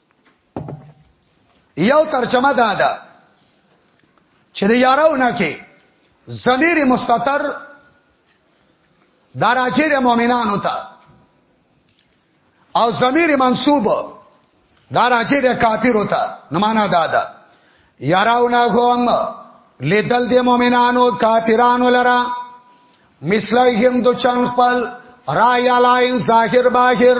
یو ترجمه دا ده چې د یارونه کې ضمیر مستتر دراجه د مؤمنانو ته او ضمیر منصوب دراجه د کافرو ته نمانا دا ده یارونه کوم لیدل د مؤمنانو کافرانو لرا مثلهم دو چن خپل را یالاین ظاهر باهر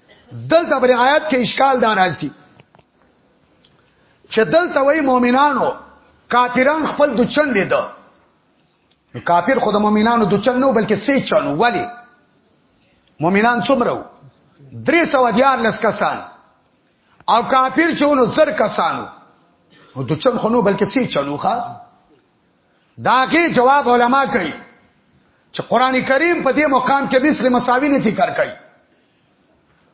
دلته پر آیات کې اشکال دار راځي چې دلته وای مؤمنانو کافران خپل د چن دي دو کافر خود مؤمنانو د چن نو بلکې سې چنو ولی مؤمنان څومره درې سو دیار لس کسان او کافر چونو زر کسانو او د چن خونو بلکې سې چنو ښا داغه جواب علما کوي چې قران کریم په دې مقام کې مثل مساوی نه ذکر کوي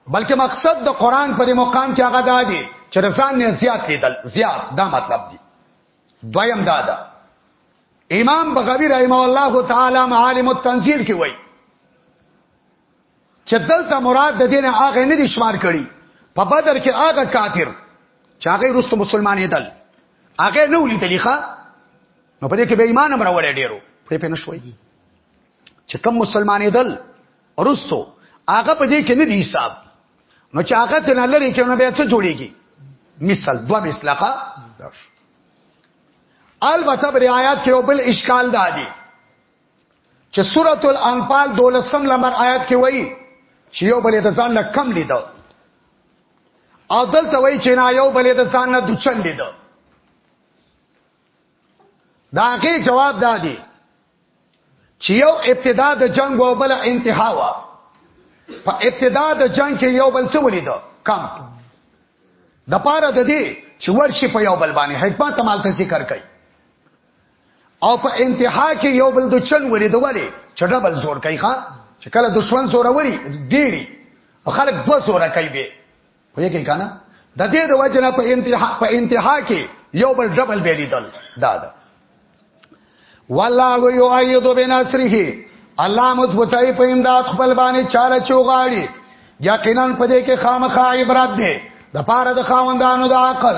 بلکې مقصد د قران په دې مقام کې هغه دا دی چې رسان نه زیات لیدل زیات دا مطلب دی دویم دا ده امام بغوی رحمه الله تعالی معالم التنزیل کې وایي چې دلته مراد د دین هغه نه دي شمار کړي په بدر کې هغه کافر چې هغه رسته مسلمانې دل هغه نه ولي تلیخه نو په دې کې به ایمان امر وړي ډیرو په پې نشوي چې کم مسلمانې دل رستو هغه په دې کې نه دی حساب نو چې هغه تنه لري کې نو بیا څه جوړيږي مثال دوه مثلقه البته بر آیات کې یو بل اشکال دادی چې سورۃ الانفال 12 نمبر آیات کې وایي چې یو بل د ځان نه کم لیدو او دلته وایي چې نه یو بل د ځان نه دچن لیدو دا هغه جواب دادی چې یو ابتدا د جنگ او بل انتها وا په ابتدا د جنگ کې یو بل څه ولیدو کم د پاره د دې چې ورشي په یو بل باندې حکمت مال ته ذکر کوي او په انتها کې یو بل د چن ورې دواله چې ډبل زور کوي ښا چې کله دشمن زور وري ډيري خلک دو زور کوي به خو یې کنه د دې د وجنه په انتها په انتها کې یو بل ډبل به لیدل دا دا والله یو ايد بنصره الله مضبوطای په امداد خپل باندې چاله چوغاړي یقینا په دې کې خامخا عبرت ده د پاره د خاوندانو د عقل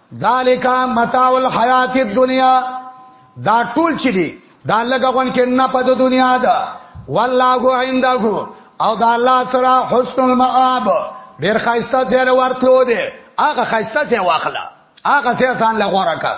ذالک متاع الحیات الدنیا دا ټول چي دي دا لګون کې نه په دنیا دا والله عنده او دا الله سره حسن المآب ډیر خایسته ځای ورته و دی هغه خایسته ځای واخله هغه ځای ځان لغوره کړه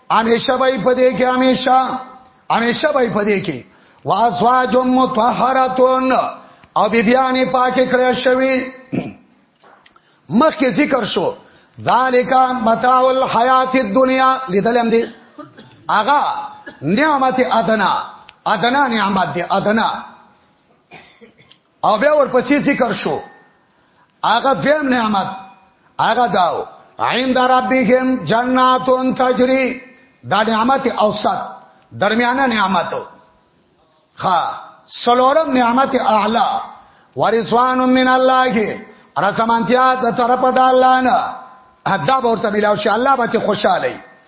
همیشه به په دې کې همیشه همیشه به په دې کې وازواج مطهراتون او بی بیان پاک کړی شوی مخکې ذکر شو ذالک متاع الحیات الدنیا لیدلم دی اغا نعمت ادنا ادنا نعمت دی ادنا او بیا ورپسې ذکر شو هغه دیم نعمت هغه داو عند ربهم جناتون تجری دا نعمت اوسط درمیانه نعمت خا سلورم نعمت اعلی ورزوان من الله رسمانتیا د طرف د الله نه ادب ورته ملاو شي الله به خوشاله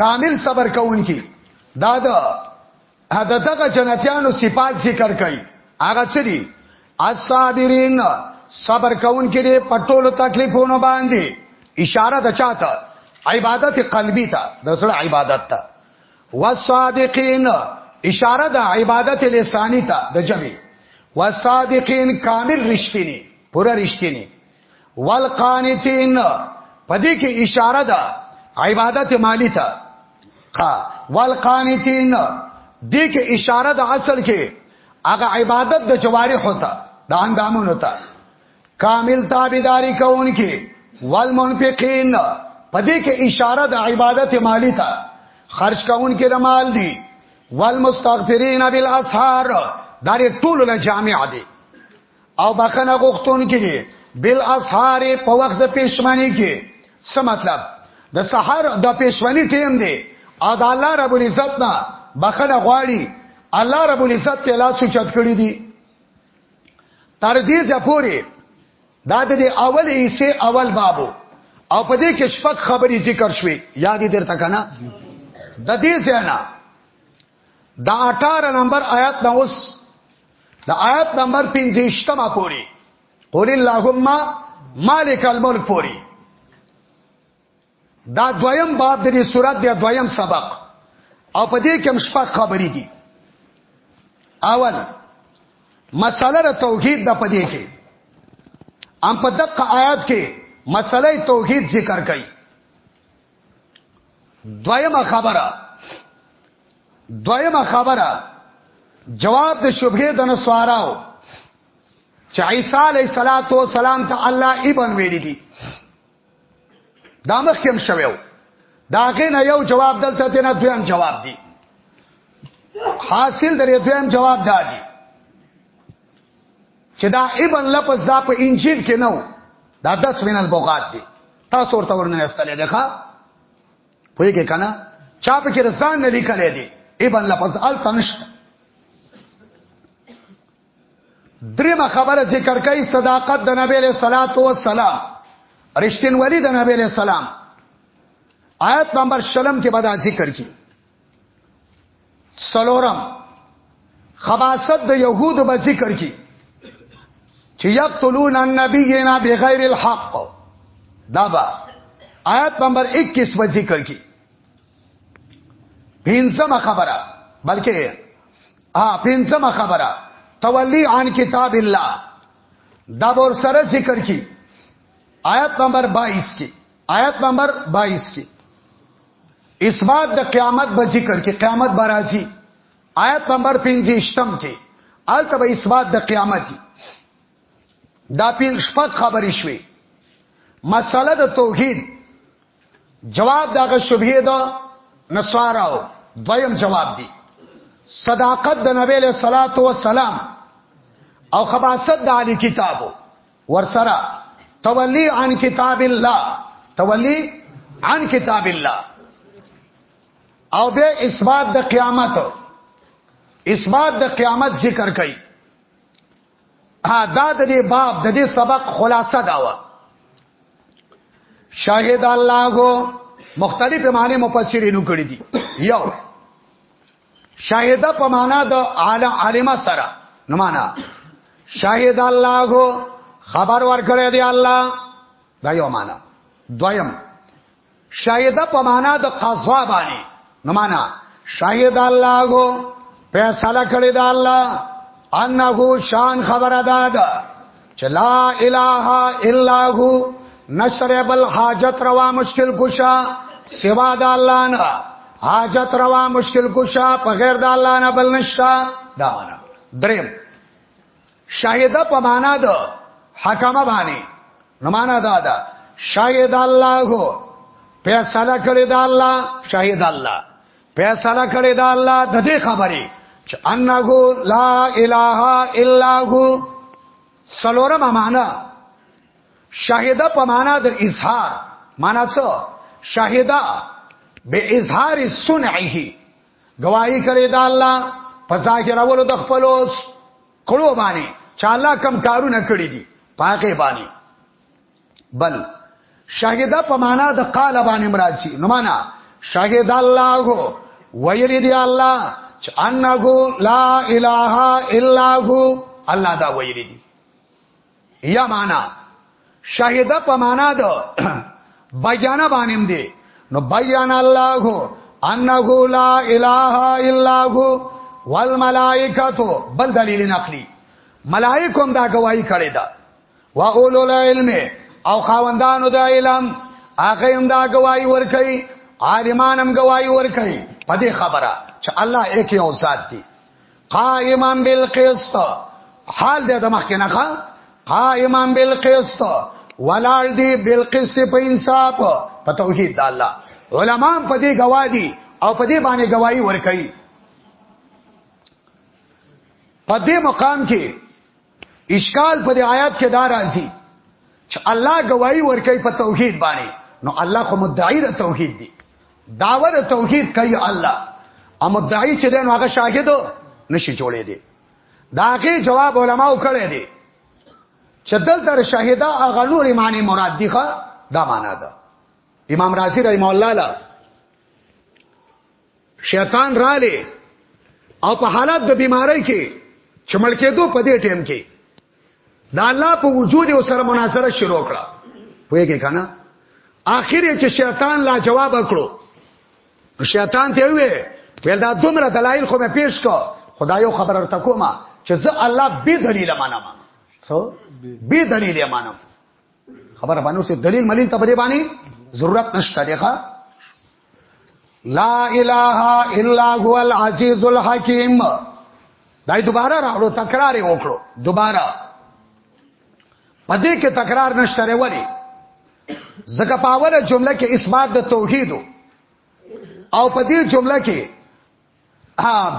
کامل صبر کوونکی دا د دغه جنتیانو صفات ذکر کړي هغه څه دي الصابرین صبر کوونکي دي په ټولو تکلیفونو باندې اشاره د چاته عبادت قلبی ته د زړه عبادت ته والصادقین اشاره د عبادت لسانی ته د جبه والصادقین کامل رښتینی پورا رښتینی والقانتين پدې کې اشاره ده عبادت مالی ته ها والقانتين دې کې اشاره ده اصل کې هغه عبادت د جوارح ته د اندامونو ته کامل تابعداري کوونکې والمنفقين پدې کې اشاره د عبادت مالی ته خرج کوونکې د مال دي والمستغفرين بالاسحار دا ټول له جامع دي او بخنه غختون کې دي بل اسهار په وخت د پېشمنی کې څه مطلب د سحر د پېشمنی ټیم دی او د الله رب العزت نه بخنه غواړي الله رب العزت ته لاس چت کړی دي تر دې ځه پوری دا د اول ایسه اول بابو او په دې کې شپږ خبرې ذکر شوې یادې درته کنه د دې ځای نه دا 18 نمبر آیات نو اوس د آیت نمبر 15 تما پوری قول اللهم مالک الملک پوری دا دویم باب د دې سورات دی دویم سبق او په دې کې مشفق خبرې دي اول مساله د توحید د پدې کې ام په دغه آیات کې مسله توحید ذکر کړي دویمه خبره دویمه خبره جواب د شبهه د نسواراو چې عیسی علیه صلاتو والسلام ته الله ابن ویل دي دا مخکم شویو دا غینه یو جواب دلته ته نه دویم جواب دی حاصل درې دویم جواب دادی چې دا ابن لفظ دا په انجیل کې نو دا 10 من البغات دی تاسو ورته ورننه استلې ده ښا پوهې کې کنه چا په کې رسان نه لیکلې دي ابن لفظ ال تنشت درېمه خبره ذکر کوي صداقت د نبی له صلوات و سلام رښتینولي د نبی له سلام آیت نمبر شلم کې به دا ذکر کی سلورم خباست د يهودو به ذکر کی چې یقتلون النبینا بغیر الحق دا با آیت نمبر 21 به ذکر کی پینځمه خبره بلکې ها پینځمه خبره تولی عن کتاب الله دا ور سره ذکر کی آیت نمبر 22 کی آیت نمبر 22 کې اثبات د قیامت به ذکر کې قیامت برازي آیت نمبر 15 شتم کې الته به اثبات د قیامت دی دا پیر شپږ خبرې شوې مسله د توحید جواب داغه شبهه ده نصاراو دویم جواب دی صداقت د نبی له صلوات و سلام او خباست د علی کتابو ورسره تولی عن کتاب الله تولی عن کتاب الله او به اثبات د قیامت اثبات د قیامت ذکر کړي ها دا د دې باب د دې سبق خلاصه دا و شاهد الله کو مختلف معنی مفسرینو کړی دي یو شاهده په معنا د عالم عالمه سره نو معنا شاهد الله خبر ورکړی دی الله دا یو معنا دویم شاهده په معنا د قضا باندې نو معنا شاهد الله فیصله کړی دا الله انه شان خبره ده چې لا اله الا هو نشر بل حاجت روا مشکل کشا سوا د الله نه حاجت روا مشکل کشا په غیر د الله نه بل نشتا دا معنا دریم شاهد په معنا د حکم باندې نو معنا دا ده شاهد الله فیصله کړی دا الله شاهد الله فیصله کړی دا الله د دې خبرې چې انه لا اله الا هو سلورم معنا شاهده په معنا د اظهار معنا څه شاهده به اظهار صنعه گواہی کړی دا الله په ظاهر اولو د خپل کړو باندې چاله کم کارونه کړی دي پاکه باندې بل شهدا په معنا د قال باندې مراد شي نو معنا شهد الله ویل دی الله چې انه لا اله الا هو الله دا ویل دی یا معنا شهدا په معنا د بیان باندې دی نو بیان الله انه لا اله الا هو والملائکه بل دلیل نقلی ملائکه هم دا گواہی کړی ده و اولو العلم او خاوندانو د علم هغه هم دا گواہی ورکړي عالمان هم گواہی ورکړي په دې خبره چې الله یک یو ذات دی قائما بالقسط حال دې د مخکې نه ښه قائما بالقسط ولال دی بالقسط په انصاف په توحید د الله علما په دې گواهی او په دې باندې گواہی ورکړي په دې مقام کې اشکال په دې آیات کې دا راځي چې الله گواہی ورکوي په توحید باندې نو الله خو مدعی د توحید دی داور توحید کوي الله او مدعی چې دین هغه شاهد نشي جوړې دي داغه جواب علماو کړی دی چې دلته شاهدا هغه نور معنی مراد دی ښا دا معنا ده امام رازی رحم الله له شیطان رااله او په حالت د بیماری کې چې ملکې دوه په دې ټیم کې دا الله په وجود او سره مناظره شروع کړه پوهیږي کنه اخر چې شیطان لا جواب کړو شیطان ته وی ویل دا دومره دلایل خو مې پیش کو خدایو خبر ورته کومه چې زه الله به دلیل مانم څو به دلیل مانم خبر باندې څه دلیل ملیل ته په دې باندې ضرورت نشته دی ښا لا اله الا هو العزیز الحکیم دای دوباره راغلو تکرار وکړو دوباره پدې کې تکرار نشته لري ځکه په اوله جمله کې اثبات د توحید او پدې جمله کې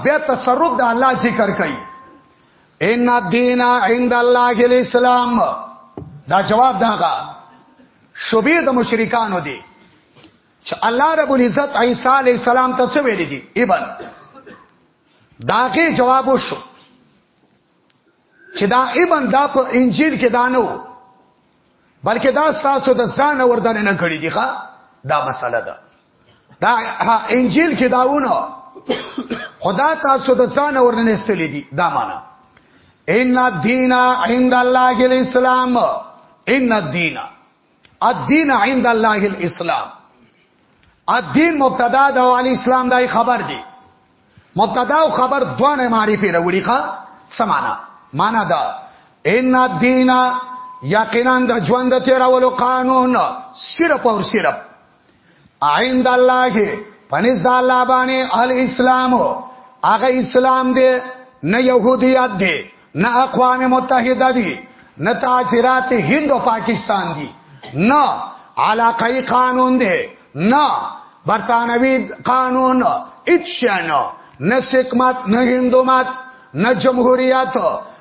بیا تصرف د الله ذکر کوي ان الدین عند الله الاسلام دا جواب داغه شوبې د مشرکانو دی چې الله رب العزت عیسی علی السلام ته څه ویل دي ایبن داګه جواب وشو چې دا ایبن دا په انجیل کې دا نو بلکې دا تاسو د ځان وردان نه کړی دی ښا دا مسله ده دا انجیل کې داونه خدا تاسو د ځان ورنه استلې دي دا معنا ان الدین عند الله الاسلام ان الدین الدین عند الله الاسلام الدین مبتدا د اسلام دای خبر دی مبتدا او خبر دوه معرفي راوړي ښا سمانا معنا دا ان الدین یقینا د ژوند تیرولو قانون صرف او صرف عند الله پنځ د الله باندې ال اسلام هغه اسلام دی نه يهوديت دی نه اقوام متحده دي نه تاثیرات هند او پاکستان دي نه علاقه قانون دي نه برتانوي قانون اچن نه سکمت نه هندومت نه جمهوریت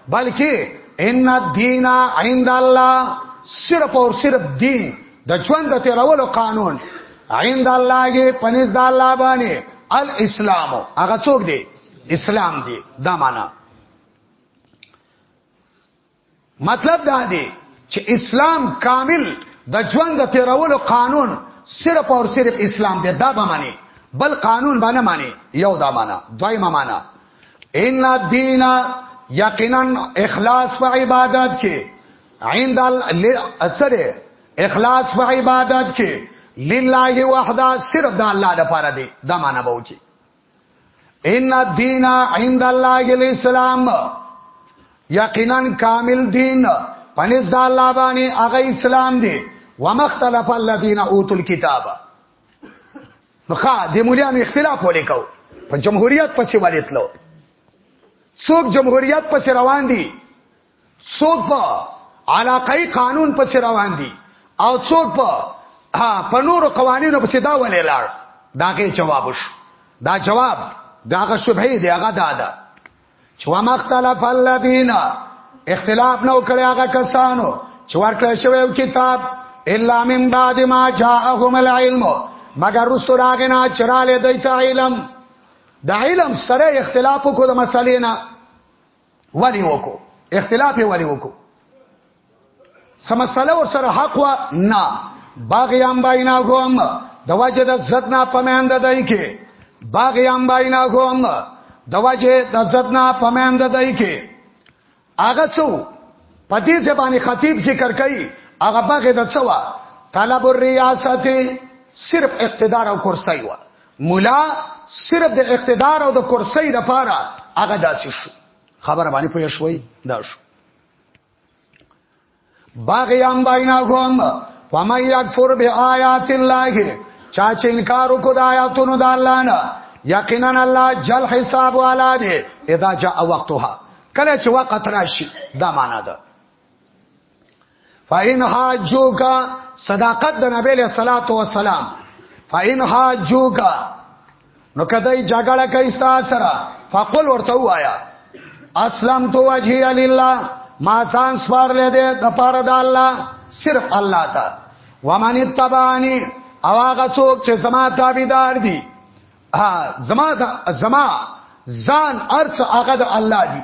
بلکې ان الدین عند الله صرف اور صرف دین د ژوند د تیرولو قانون عند الله کې پنځ د الله باندې الاسلام هغه څوک دی اسلام دی دا معنا مطلب دا دی چې اسلام کامل د ژوند د تیرولو قانون صرف او صرف اسلام دی دا به معنی بل قانون باندې معنی یو دا معنی دویمه معنی ان الدین یقینا اخلاص په عبادت کې عند الاثر اخلاص په عبادت کې لله وحده صرف د الله لپاره دی دا معنی به وچی ان الدین عند الله الاسلام یقینا کامل دین پنځ د الله باندې هغه اسلام دی ومختلف الذين اوتوا الكتاب مخه د مولیانو اختلاف ولیکو په جمهوریت پسې ولیتلو څوک جمهوریت پسې روان دي څوک په علاقائی قانون پس روان دي او څوک په په نور قوانینو پس دا ولې لاړ داغه جواب وشو دا جواب داغه شبهه دی هغه دا ده چې ومختلف الذین اختلاف نو کړی هغه کسانو چې ورکړی شوی کتاب الا من بعد ما جاءهم العلم مگر رسو راغنا چراله دیت علم د علم سره اختلاف کو د مسلې نه ولی وکړو اختلاف یې ولی وکړو سمسله ور سره حق وا نه باغیان باینا کوم د وجه د عزت نه پمند دای کې باغیان باینا کوم د وجه د عزت نه پمند دای کې هغه څو پدې ځبانی خطیب ذکر کوي هغه باغ د څوا طلب الریاست صرف اقتدار او کرسی و مولا صرف د اقتدار او د کرسۍ د پاره هغه داسې شو خبره باندې پوه شوي دا شو باغیان بینهم ومن یکفر بیاات الله چا چې انکار وکړ د آیاتونو د الله نه یقینا الله جل حساب والا دی اذا جاء وقتها کله چې وخت راشي دا معنا ده فإن حاجوک صداقت د نبی له صلوات و سلام فإن حاجوک نو کدی جګړه کوي ستا سره فقل ورته وایا اسلام تو وجهی لله ما ځان سوار لې دې د پاره د الله صرف الله تا ومن تبانی او هغه څوک چې زما تابعدار دي ها زما زما ځان ارڅ هغه د الله دي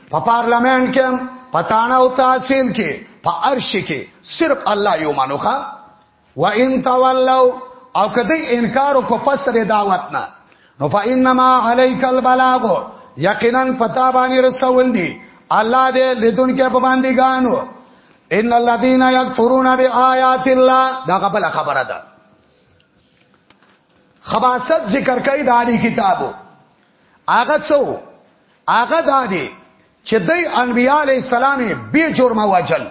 په پارلمان کې پتانا او تحصیل کې په عرش کې صرف الله یو منوخه و ان تولوا او کدی انکار کو پسر دعوت نه نو فانما علیک البلاغ یقینا پتا باندې رسول دی الله دې لدون کې په باندې غانو ان الذين يكفرون بآيات الله دا قبل خبره ده خباست ذکر کوي د علی کتابو هغه څو هغه دا دی چې د انبیاء علی السلام به جرمه وجل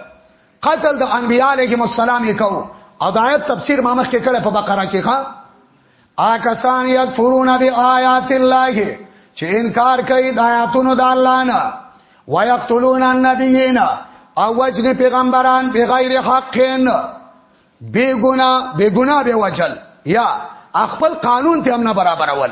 قتل د انبیاء علیهم السلام یې کو او د آیت تفسیر ما مخکې کړه په بقره کې ښا آکسان یکفرون بیاات الله چې انکار کوي د آیاتونو د الله نه ويقتلون النبیین او وجل پیغمبران بغیر حقین بیگنا بیگنا به وجل یا خپل قانون ته هم نه برابر اول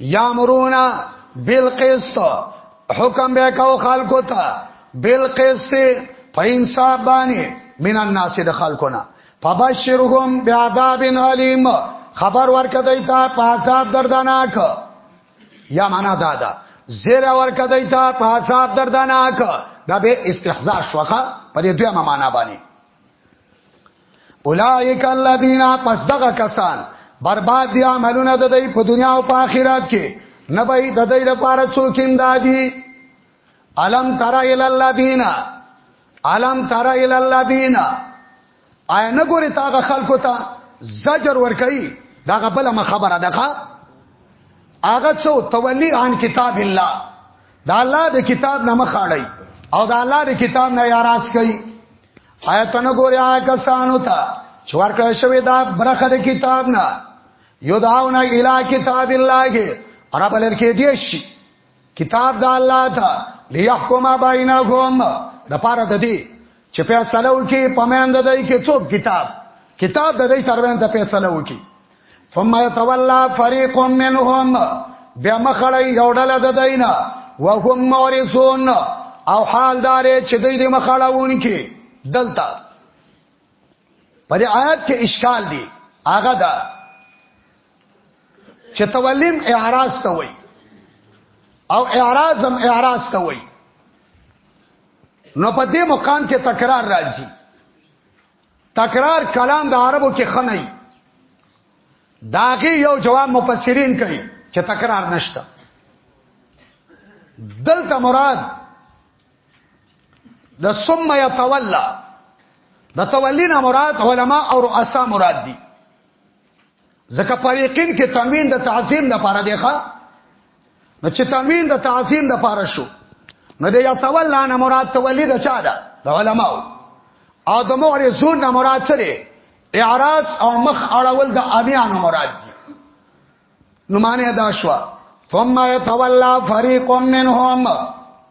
یامرونا بالقسط حکم به کاو خلکو ته بالقسط په انصاف باندې من الناس د خلکونه فبشرهم بعذاب علیم خبر ورکه دی ته په عذاب دردناک یا معنا دا ده زیر ورکه دی ته په عذاب دردناک دا به استحزاء شوخه په دې دویمه معنا باندې اولائک الذین پس دغه کسان برباد دي عملونه د دوی په دنیا او په آخرت کې نه به د دوی لپاره څوک امدادي علم تر ال الذین علم تر ال الذین آیا نه ګوري تاغه خلکو ته زجر ور کوي دا غبل ما خبره ده هغه څو تولی عن کتاب الله دا الله د کتاب نه مخاړی او دا الله د کتاب نه یاراس کوي آیتونه ګوریا کسانو ته چې ورکړل شوی دا برخه د کتاب نه یو داونه الی کتاب الله رب لکه دی شي کتاب د الله ته ليحكم بينهم د پاره د دې چې فیصله وکي پمند دای کې څوک کتاب کتاب د دې ترمن ته فیصله وکي ثم يتولى فريق منهم بیا مخړی یو ډله د دینه وهم مورثون او حال دارې چې دوی د مخړاون کې دلته په دې آیات کې اشکال دی هغه دا چې تولیم اعراض ته وای او اعراض هم اعراض ته وای نو په دې مقام کې تکرار راځي تکرار کلام د عربو کې خنای داغه یو جواب مفسرین کوي چې تکرار نشته دلته مراد د ثم يتولى د تولینا مراد علما او رؤسا مراد دي ځکه فریقین کې تنوین د تعظیم لپاره دی ښا نو چې تنوین د تعظیم لپاره شو نو د یتولا نه مراد تولی د چا ده د علماو او د معرضون نه مراد څه دی اعراض او مخ اړول د امیان مراد دي نو معنی دا شو ثم يتولى فريق منهم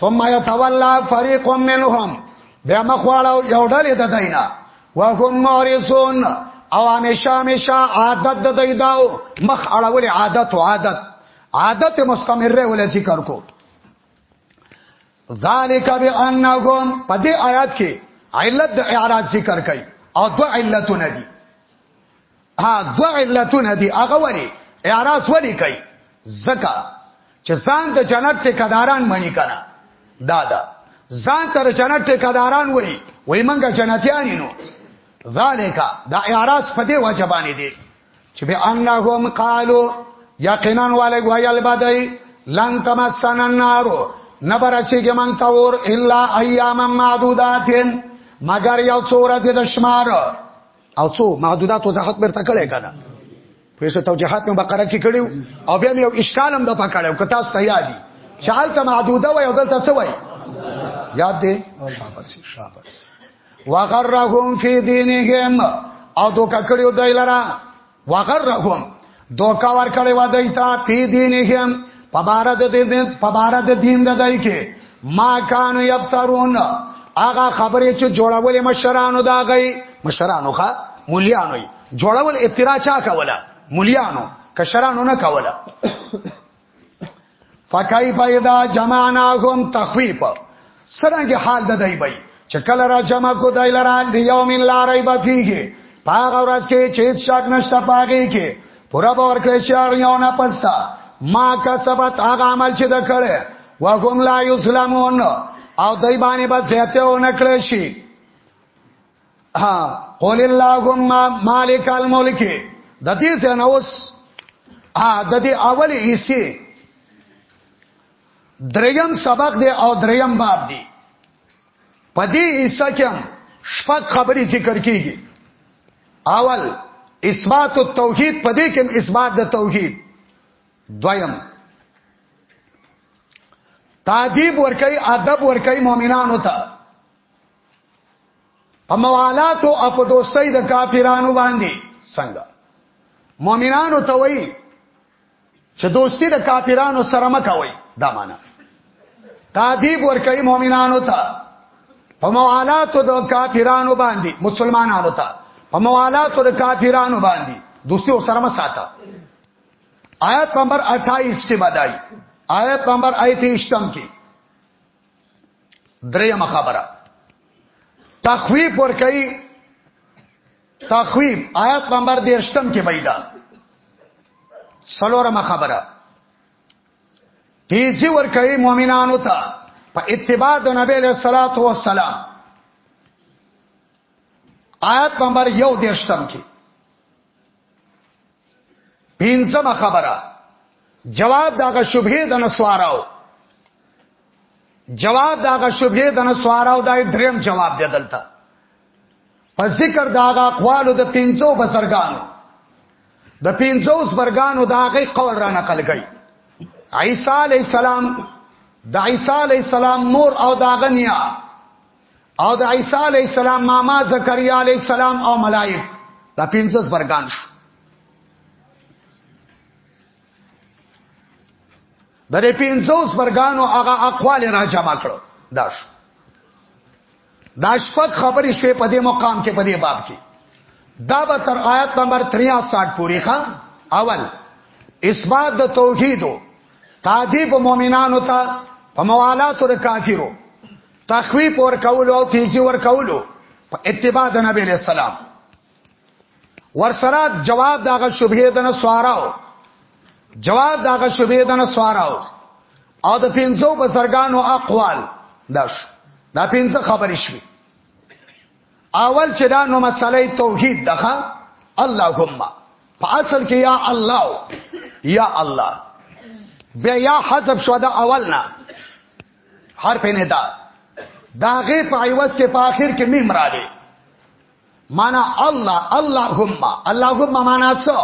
ثم يتولى فريق منهم بیا مخواړو یو ډلې د دینه وهم مورثون او همیشه همیشه عادت د دوی داو مخ اړول عادت او عادت عادت مستمره ول ذکر کو ذالک بانهم په دې آیات کې علت د اعراض ذکر کړي او دو علتونه دي ها دو علتونه دي هغه ولي اعراض ولي کوي زکه چې ځان د جنت ټیکداران منی کړه دا دا ځان تر جنت ټیکداران وای وای منګه جنتیان نو ذالک دا اعراض په دې واجبانه دي چې به انهم قالو یقینا والګ وایل بدای لن تمسن النار نبرشیږي من تور الا ایام معدوداتن مگر یو څو ورځې د شمار او څو معدودات وضاحت برته کړی کنه په څه توجيهات مې بقره کې کړیو او بیا مې یو اشکال هم د پکړیو که تاسو ته یادي شال ته معدوده وي او دلته څه وي یاد دې شاباس شاباس وغرهم فی دینهم او دوکا کړیو دایلرا وغرهم دوکا ور کړی و دایتا پی دینهم پبارد دین پبارد دین د دای کې ما کان یبترون هغه خبرې چې جوړولې مشرانو دا غي مشرانو ښا مليانو جوړول افترا چا کوله مليانو کشرانو نه کوله فکیف اذا جمعناهم تخویف سرنګ حال د دی بی چې کله را جمع کو دای لرال دی یوم لا ریب فیه پاغه ورځ کې چې هیڅ شک نشته پاغه کې پورا باور کړی چې اړ یو نه پستا ما کسبت هغه عمل چې د کړه وهم لا یسلمون او دای باندې به زیاته و نکړی شي ها قول اللهم مالک الملک د دې څنګه اوس ا د دې اول حصے دریم سبق دی او دریم باب دی په دې حصہ کې شپږ خبرې ذکر کیږي اول اثبات التوحید په دې کې اثبات د توحید دویم تعذیب ورکي ادب ورکي مؤمنانو ته په موالات او په دوستۍ د کافرانو باندې څنګه مؤمنانو ته وایي چې دوستی د کافرانو سره مکوي دا معنا تعذيب ور کوي مؤمنانو ته په موالات د کافرانو باندې مسلمانانو ته په موالات د کافرانو باندې دوستي سره ما ساته آیت نمبر 28 کې بدای آیت نمبر 28 کې دریم خبره تخویب ور کوي تخویب آیات نمبر 13 کې پیدا سلورمه خبره تیزی ور کوي مؤمنانو ته په اتباع د نبی له صلوات و سلام آیات نمبر 1 درشتم کې پنځمه خبره جواب داغه شبهه د نسواراو جواب داغه شبهه د نسواراو دای دریم جواب دی دلته په ذکر داغه اقوالو د پنځو بزرګانو د پنځو بزرګانو داغه قول را نقل کړي عیسی علی السلام د عیسی علی السلام مور او داغه نیا او د عیسی علی السلام ماما زکریا علی السلام او ملائک دا پنځه برګان شو د دې پنځوس برګانو هغه اقوال را جمع کړو دا شو دا شپږ خبرې شوې په دې مقام کې په دې باب کې دا به تر آیت نمبر 63 پورې ښا اول اثبات د توحید تعذیب مؤمنانو ته په موالات او کافرو تخویف ور کول او تیزی ور کول په اتباع د نبی له سلام ور سره جواب داغه شبهه دنه سواراو جواب داغه شبهه دنه سواراو او د پنځو بزرګانو اقوال داش دا پنځه خبرې شوې اول چې دا نو مسلې توحید دغه اللهم په اصل کې یا الله یا الله بیا یا حذف شو دا اول نه حرف ندا داغه په عوض کې په اخر کې میم راغی معنا الله اللهم اللهم معنا څه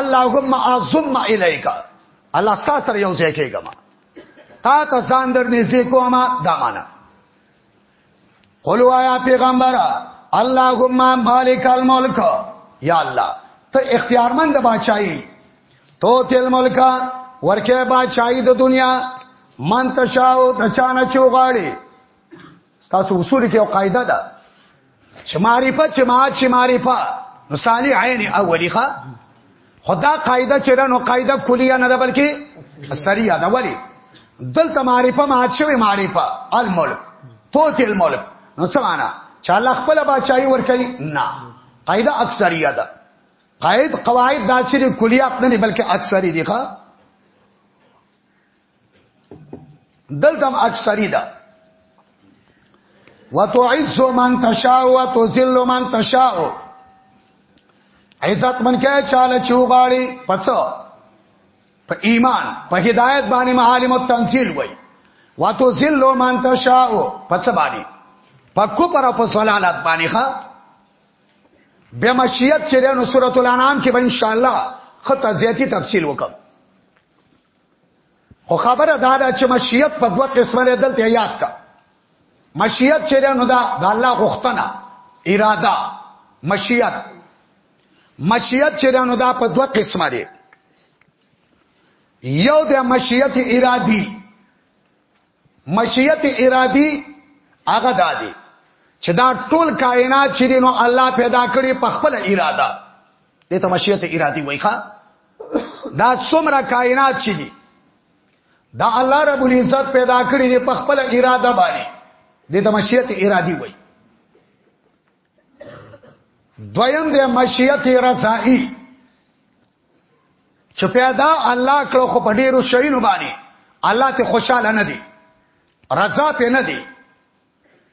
اللهم اعظم الیک الله ستاسو یو ځای کېګم تا ته ځان در نږدې کوم دا معنا قلوا یا پیغمبر اللهم مالک الملک یا الله ته اختیارمند بادشاہي تو تل ملک ورکه بادشاہي د دنیا من تشاو د چانه چوغاړي تاسو اصول کې او قاعده ده چې معرفت چې ما چې معرفت نو صالح عین اولی ښا خدا قاعده چې نو قاعده کلیه نه ده بلکې سریه ده ولی دلته معرفه مات شوی معرفه الملک توت الملک نو څه معنا چې الله خپل بچای ور کوي نه قاعده اکثریه ده قاعد قواعد دا چې کلیات نه بلکې اکثری دي ښا دلتم اکثری ده وتعز من تشاء وتذل من تشاء عزت من کې چاله چوغاړي پڅ په ایمان په هدایت باندې معالم التنزيل وای وتذل من تشاء پڅ باندې پکو پر په سوالات باندې ښا به مشیت چې نو سورۃ الانعام کې به ان شاء الله خطه زیاتی تفصیل وکم خو خبره دا ده چې مشیت په دوه قسمه لري دلته یاد کا مشیت چې نو دا د الله غوښتنه اراده مشیت مشیت چې نو دا په دوه قسمه لري یو د مشیت ارادي مشیت ارادي هغه دادي چې دا ټول کائنات چې دینو الله پیدا کړی په خپل اراده دې ته مشیت ارادي وایي ښا دا څومره کائنات چې دي دا الله رب العزت پیدا کړی دی په خپل اراده باندې دې ته مشیت ارادي وایي دویم دې مشیت رضائی چې پیدا الله کړو خو په ډیرو شیونو باندې الله ته خوشاله نه دی رضا په نه دی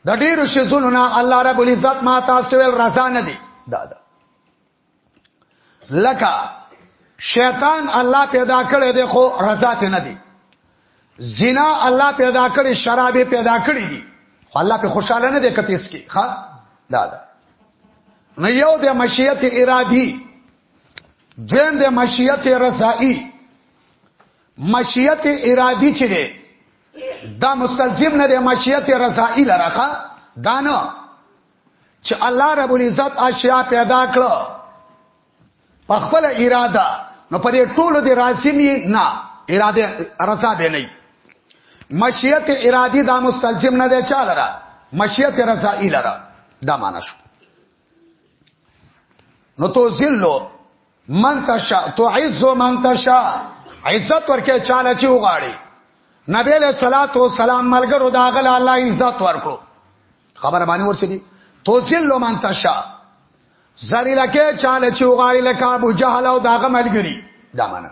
د ډیرو شیزونو نه الله رب العزت ما تاسو ول رضا نه دی دا دا لکه شیطان الله پیدا کړی دی خو رضا ته نه دی زنا الله پیدا کړی شراب پیدا کړی دی خو الله په خوشاله نه دی کته اس کې ها دا دا نه یو د مشیت ارادي دویم د مشیت رضائی مشیت ارادی چې ده دا مستلزم نه د مشیت رضائی لرخه دا نه چې الله رب العزت اشیاء پیدا کړو په خپل اراده نو په دې ټولو د راسمی نه اراده رضا به نه مشیت ارادی دا مستلزم نه ده چاله را مشیت رضائی لره دا معنا شو نو تو ذلو من تشا تو عز من تشا عزت ورکه چاله چې وغاړي نبی له صلوات و سلام ملګرو دا غل الله عزت ورکړو خبر باندې ورسېدي تو ذلو من تشا ذلیل کې چاله چې وغاړي لکه ابو جهل او داغه ملګری دا معنا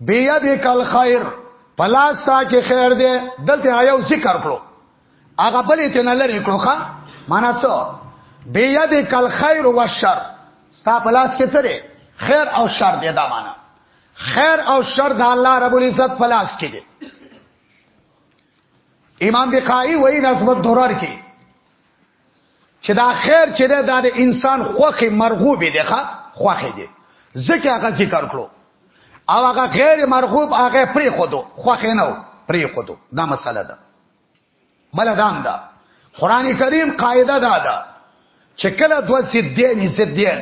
بيدک الخير پلاس تا کې خیر دی دلته آیو ذکر کړو هغه بلې ته نه لری کړو ښا معنا څه بيدک الخير والشر ستا پلاس کې څه دی خیر او شر دی دا معنا خیر او شر د الله رب العزت پلاس کې دی امام بخاری وایي نسبت درر کې چې دا خیر چې ده دا د انسان خوخه مرغوب دی ښا خوخه دی ځکه هغه ذکر کړو او هغه غیر مرغوب هغه پری خودو خوخه نه پری خودو دا مسله ده بل دام ده قران کریم قاعده ده ده چې کله دوه سیدین سیدین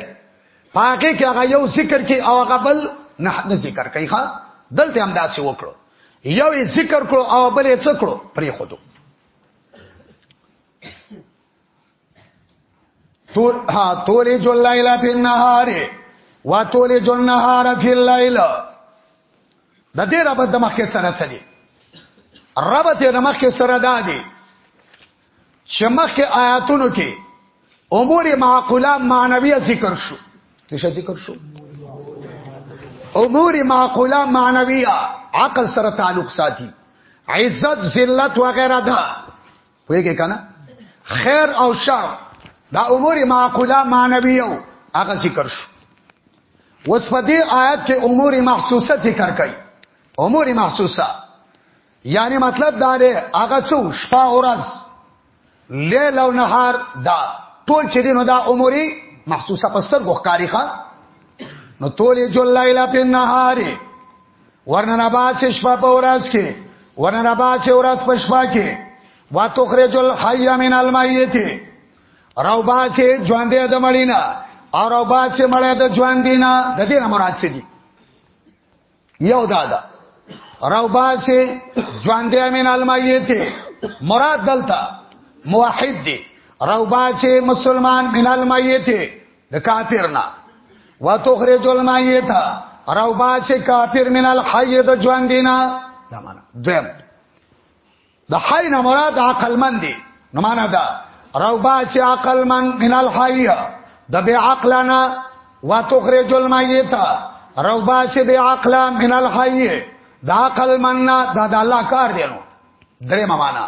پاګه کې هغه یو ذکر کې او هغه بل نه ذکر کوي ښا دلته هم داسې وکړو یو ذکر کړو او بل یې څکړو پری خودو تول ها تولې جل ليل په نهار وا تولې جل نهار په ليل د دې رب د مخکې سره چلی رب ته د مخکې سره دادي چې مخکې آیاتونو کې امور معقوله معنویه ذکر شو څه ذکر شو امور معقوله معنویه عقل سره تعلق ساتي عزت ذلت وغیرہ ده پوهیږئ کنه خیر او شر دا امور معقوله معنوي او هغه ذکر شو وس په دې آیات کې امور محسوسه ذکر کړي امور محسوسه یعنی مطلب دا دی هغه څو شپه او ورځ لیل او نهار دا ټول چې دینو دا امور محسوسه پستر غوخکاری ښه نو تولې جل لیل په نهاري ورنه را با چې شپه په ورځ کې ورنه را با چې ورځ په شپه کې وا تخرج الحي من الميت راو با چې ژوند دې د مړینا او راو با چې مړ دې ژوند دینا د دې نه مراد څه دي یو دادا راو با چې ژوند دې من الميت مراد دلته موحد دی راو با چې مسلمان من الميت د کافر نه وتخرج المیت راو باسی کافر من الحی د ژوند دینا دا معنا دیم د حی نه مراد عقل من دی نو معنا دا راو باسی عقل من من الحی د بی عقلنا وتخرج المیت راو باسی بی عقل من الحی د عقل من نه دا د الله کار دی نو درې معنا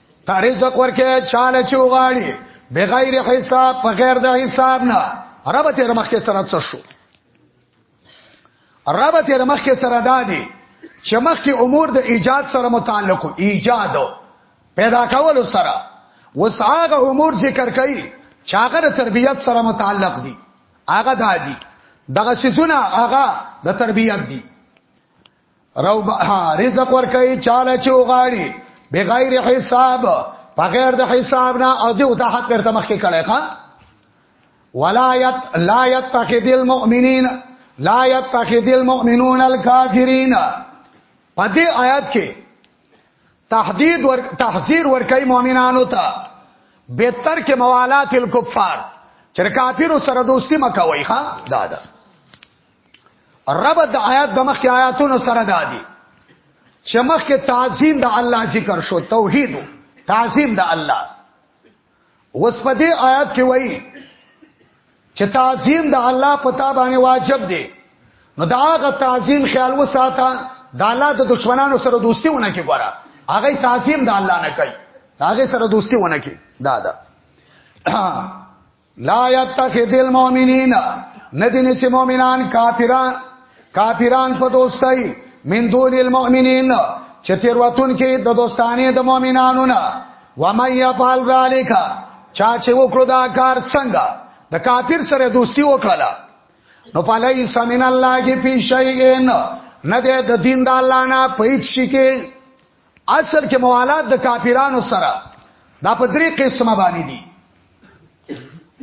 ترزق ورکه چاله چوغاړي بغیر حساب په غیر د حساب نه رب تیر مخکې سره څه شو رب تیر مخکې سره دادی چې مخکې امور د ایجاد سره متعلق ایجاد پیدا کول سره وس هغه امور ذکر کړي چې هغه د تربیت سره متعلق دي هغه دادی دغه سيزونه هغه د تربيت دي روب رزق ورکوي چاله چوغاړي بغیر حساب بغیر د حساب نه او دې وضاحت ورته مخکې کړی ښا ولایت لا یتخذ المؤمنین لا یتخذ المؤمنون الکافرین په دې آیات کې تحدید ور تحذير ور کوي مؤمنانو ته به تر کې موالات الکفار چې کافرو سره دوستی مکوي ښا دادا دا. رب د آیات د مخکې آیاتونو سره دادي چې مخکې تعظیم د الله ذکر شو توحید تعظیم د الله اوس په دې آیات کې وایي چې تعظیم د الله پتا باندې واجب دی نو دا هغه تعظیم خیال وساته د الله د دشمنانو سره دوستی ونه کې ګوره هغه تعظیم د الله نه کوي هغه سره دوستی ونه کې دا دا لا یتخذ المؤمنین ندین چې مؤمنان کافران کافران په دوستۍ من دون المؤمنین چې تیر وتون کې د دوستانه د مؤمنانو نه و مې یفعل ذالک چا چې وکړو دا کار څنګه د کافر سره دوستی وکړه نو فلای سمین الله کې پی شیئن نه د دین د الله نه پېښ شي کې اصل کې موالات د کافرانو سره دا په درې قسمه باندې دي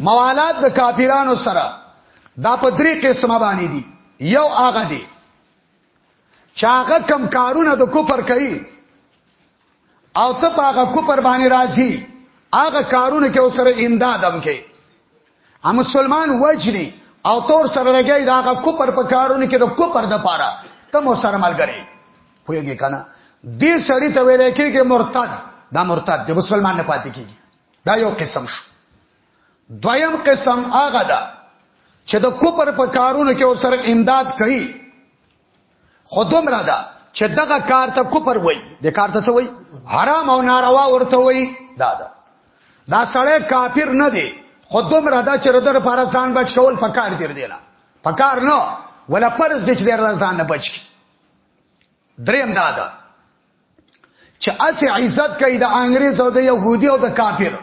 موالات د کافرانو سره دا په درې قسمه باندې دي یو هغه دی چې هغه کم کارونه د کفر کوي او ته په هغه کفر باندې راځي هغه کارونه کې اوسره امدادم کوي ا مسلمان وجنی او تور سره لګی دا غ کوپر په کارونه کې د کوپر د پاره ته مو سره ملګری پوهیږي کنه دې سړی ته ویل کېږي مرتد دا مرتد د مسلمان نه پاتې کیږي دا یو قسم شو دویم قسم هغه ده چې د کوپر په کارونه کې ور سره امداد کوي خودم را ده چې دغه کار ته کوپر وای د کار ته څه وای حرام او ناروا ورته وای دا دا دا سړی کافر نه دی خودم را ده چې ردر پر ځان بچ کول پکار دی دی نه پکار نه ولا فرض دې چې ردر ځان نه بچ کی دریم دا ده چې اسی عزت کوي د انګريز او د يهودي او د کافر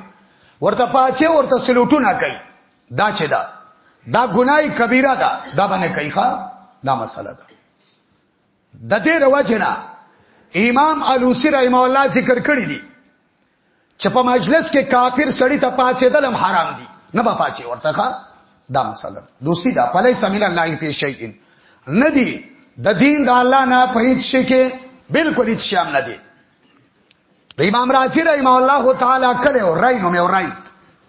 ورته پاچه ورته سلوټونه کوي دا چې دا دا ګناي کبیره ده دا باندې کوي ښا دا مسله ده د دې رواجنا امام علوسی رحم الله ذکر کړی دی چې په مجلس کې کافر سړی ته پاتې دلم حرام دي نه به پاتې ورته ښا دا مسله دوستی دا پلی سمین الله په شیء ندی د دین د الله نه په هیڅ شي کې بالکل هیڅ شام نه دی د امام رازی رحم الله تعالی کړه او راي نو مې ورای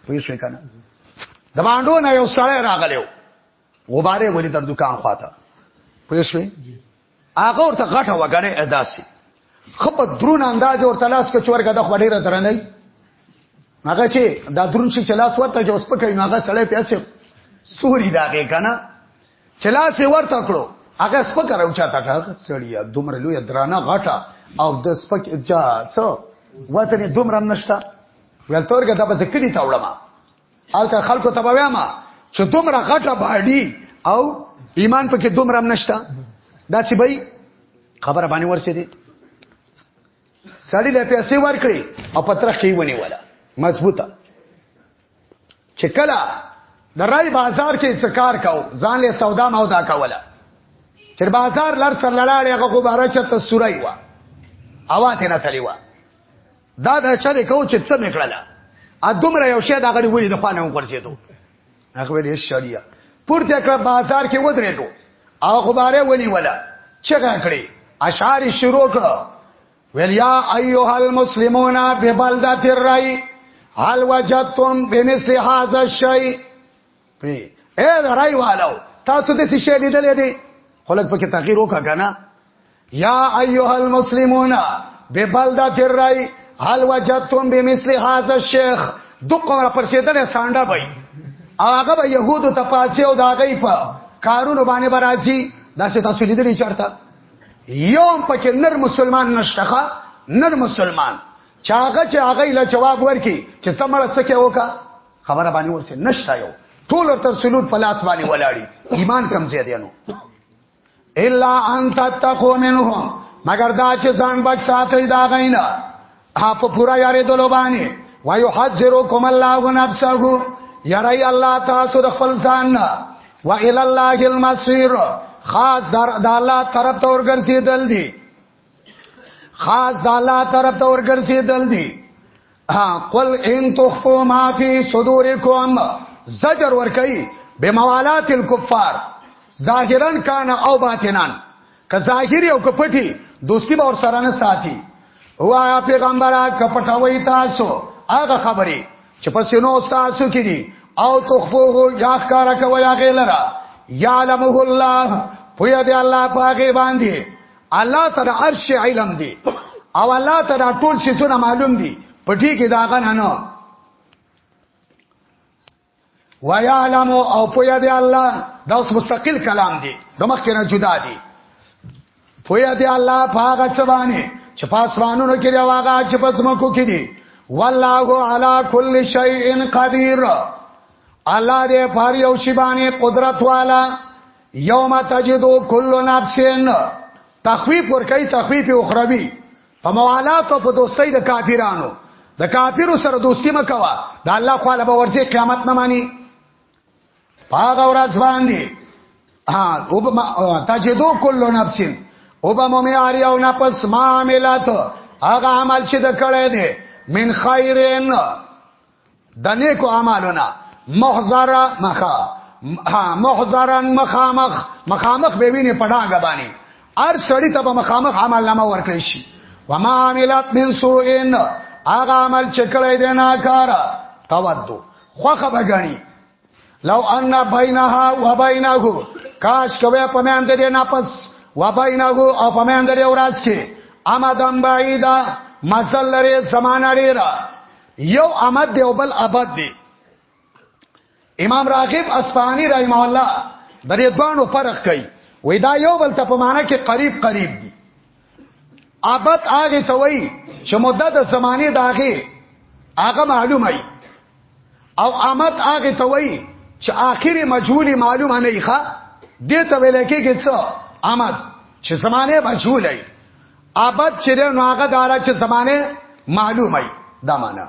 پوه شو کنه د باندو نه یو سړی راغلو غباره ولې تر دکان خواته پوه شوې هغه ورته غټه وګڼه اداسي خپه درون انداز ورته لاس کې چورګه د خبرې را درنې هغه چې دا درون شي چې لاس ورته چې اوس پکې هغه سړی پیسې سوري داګه کنه چې لاس ورته کړو هغه سپک راوچا تا کړه سړی دومره لوی درانه غټه او د سپک جا څو وزن دومره نشته ولتورګه دا به ذکرې تا وړم الکه خلکو ته بیا ما چې دومره غټه باډي او ایمان پکې دومره هم نشته دا چې بای خبره باندې ورسې دي سړی له پیسې ورکړي او پترخ کې ونی ولا مضبوطه چې کله د رای بازار کې څه کار کاو ځان له سودا مو دا کوله چې بازار لر سره لاړې هغه خو بارا چته سورای و اواته نه تلی و دا د چا د کو چې څه میکړله ا دومره یو شی دا غړي ولې د خوانه وګرځېدو هغه ویلې شړیا پورته کړ بازار کې ودرېدو او خبره ونی ولا چغه کړې اشعار شروع کړ ویل یا ایها المسلمون ببلدات الرای هل وجدتم بمثل هذا الشیء پی اے درای والو تاسو د څه شی لیدلې دي خلک پکې تغییر وکا کنه یا ایها المسلمون ببلدات الرای هل وجدتم بمثل هذا الشيخ دغه پر سیدنه سانډا بای هغه به يهودو ته پاتې او دا غي په کارونو باندې برازي دا څه تاسو لیدلی چارته یوم پکې نر مسلمان نشخه نر مسلمان چاغه چې هغه له جواب ورکي چې سمړ څه کې وکا خبره باندې ورسې نشته یو ټول ورته سلوټ په لاس باندې ولاړی ایمان کم زیات دی نو الا ان تتقو منهم مگر دا چې ځان بچ ساتي دا غینا اپ پورا یاري دلو باندې ويحذركم الله نفسه یری الله تاسو د خپل ځان نه و الى الله المصير خاص در د الله طرف ته ورګرځیدل دي خاص د الله طرف ته ورګرځیدل دي ها قل ان تخفوا ما فی صدورکم زجر ور کوي بموالات الكفار ظاهرا کان او باطنا که ظاهری او که پټی دوستی به ور سره نه ساتي وایا پیغمبره کپټوي تاسو هغه خبرې چې په سينو تاسو کې دي او تخفوه یا ښکارا کوي هغه لرا یعلمه الله پویا دی الله پاګې باندې الله تر عرش علم دی او الله تر ټول سيزونه معلوم دي پټي کې دا غن نه ويعلم او پویا دی الله دا اوس مستقل کلام دی د مخ نه جدا دی پویا دی الله پاګه چبانه چې پاسوانونو کې دی واګه چې پسمکو کې دی والله علی کل شیء قدیر الله دې پاره یو شی باندې قدرت والا یوم تجدو کل نفسن تخفیف ورکی تخفیف اخروی په موالات او په دوستۍ د کافرانو د کافرو سره دوستی مکوا د الله خواله به ورځي قیامت نه مانی پاغه ورځ باندې ها او به تجدو کل نفس او به مومي اړ یو نفس ما عملت هغه عمل چې د کړه دې من خیرن د نیکو اعمالونه محضره مخه محضرن مخامخ مخامخ به ویني پډانګ باندې ار سړی ته مخامخ عمل نامه ورکړي شي وما عملت من سوءن اغه عمل چکړې دی ناکار تودو خوخه بغنی لو ان بینها وبینه کاش کوي په میان د دې ناپس وبینه او په میان د دې ورځ کې امدم بعیدا مزل لري زمانہ ډیر یو امد دی او بل ابد دی امام راغب اصفهانی رحم الله د دې دوانو فرق کوي وې دا یو بل ته په معنی کې قریب قریب دي ابد هغه ته وای چې مدته د زمانه داغه هغه معلومه ای او امت هغه ته وای چې اخري مجهول معلومه نه ښه دې ته ویل کېږي څه امت چې زمانه مجهول ای ابد چې نو هغه دارا چې زمانه معلومه ای دا معنا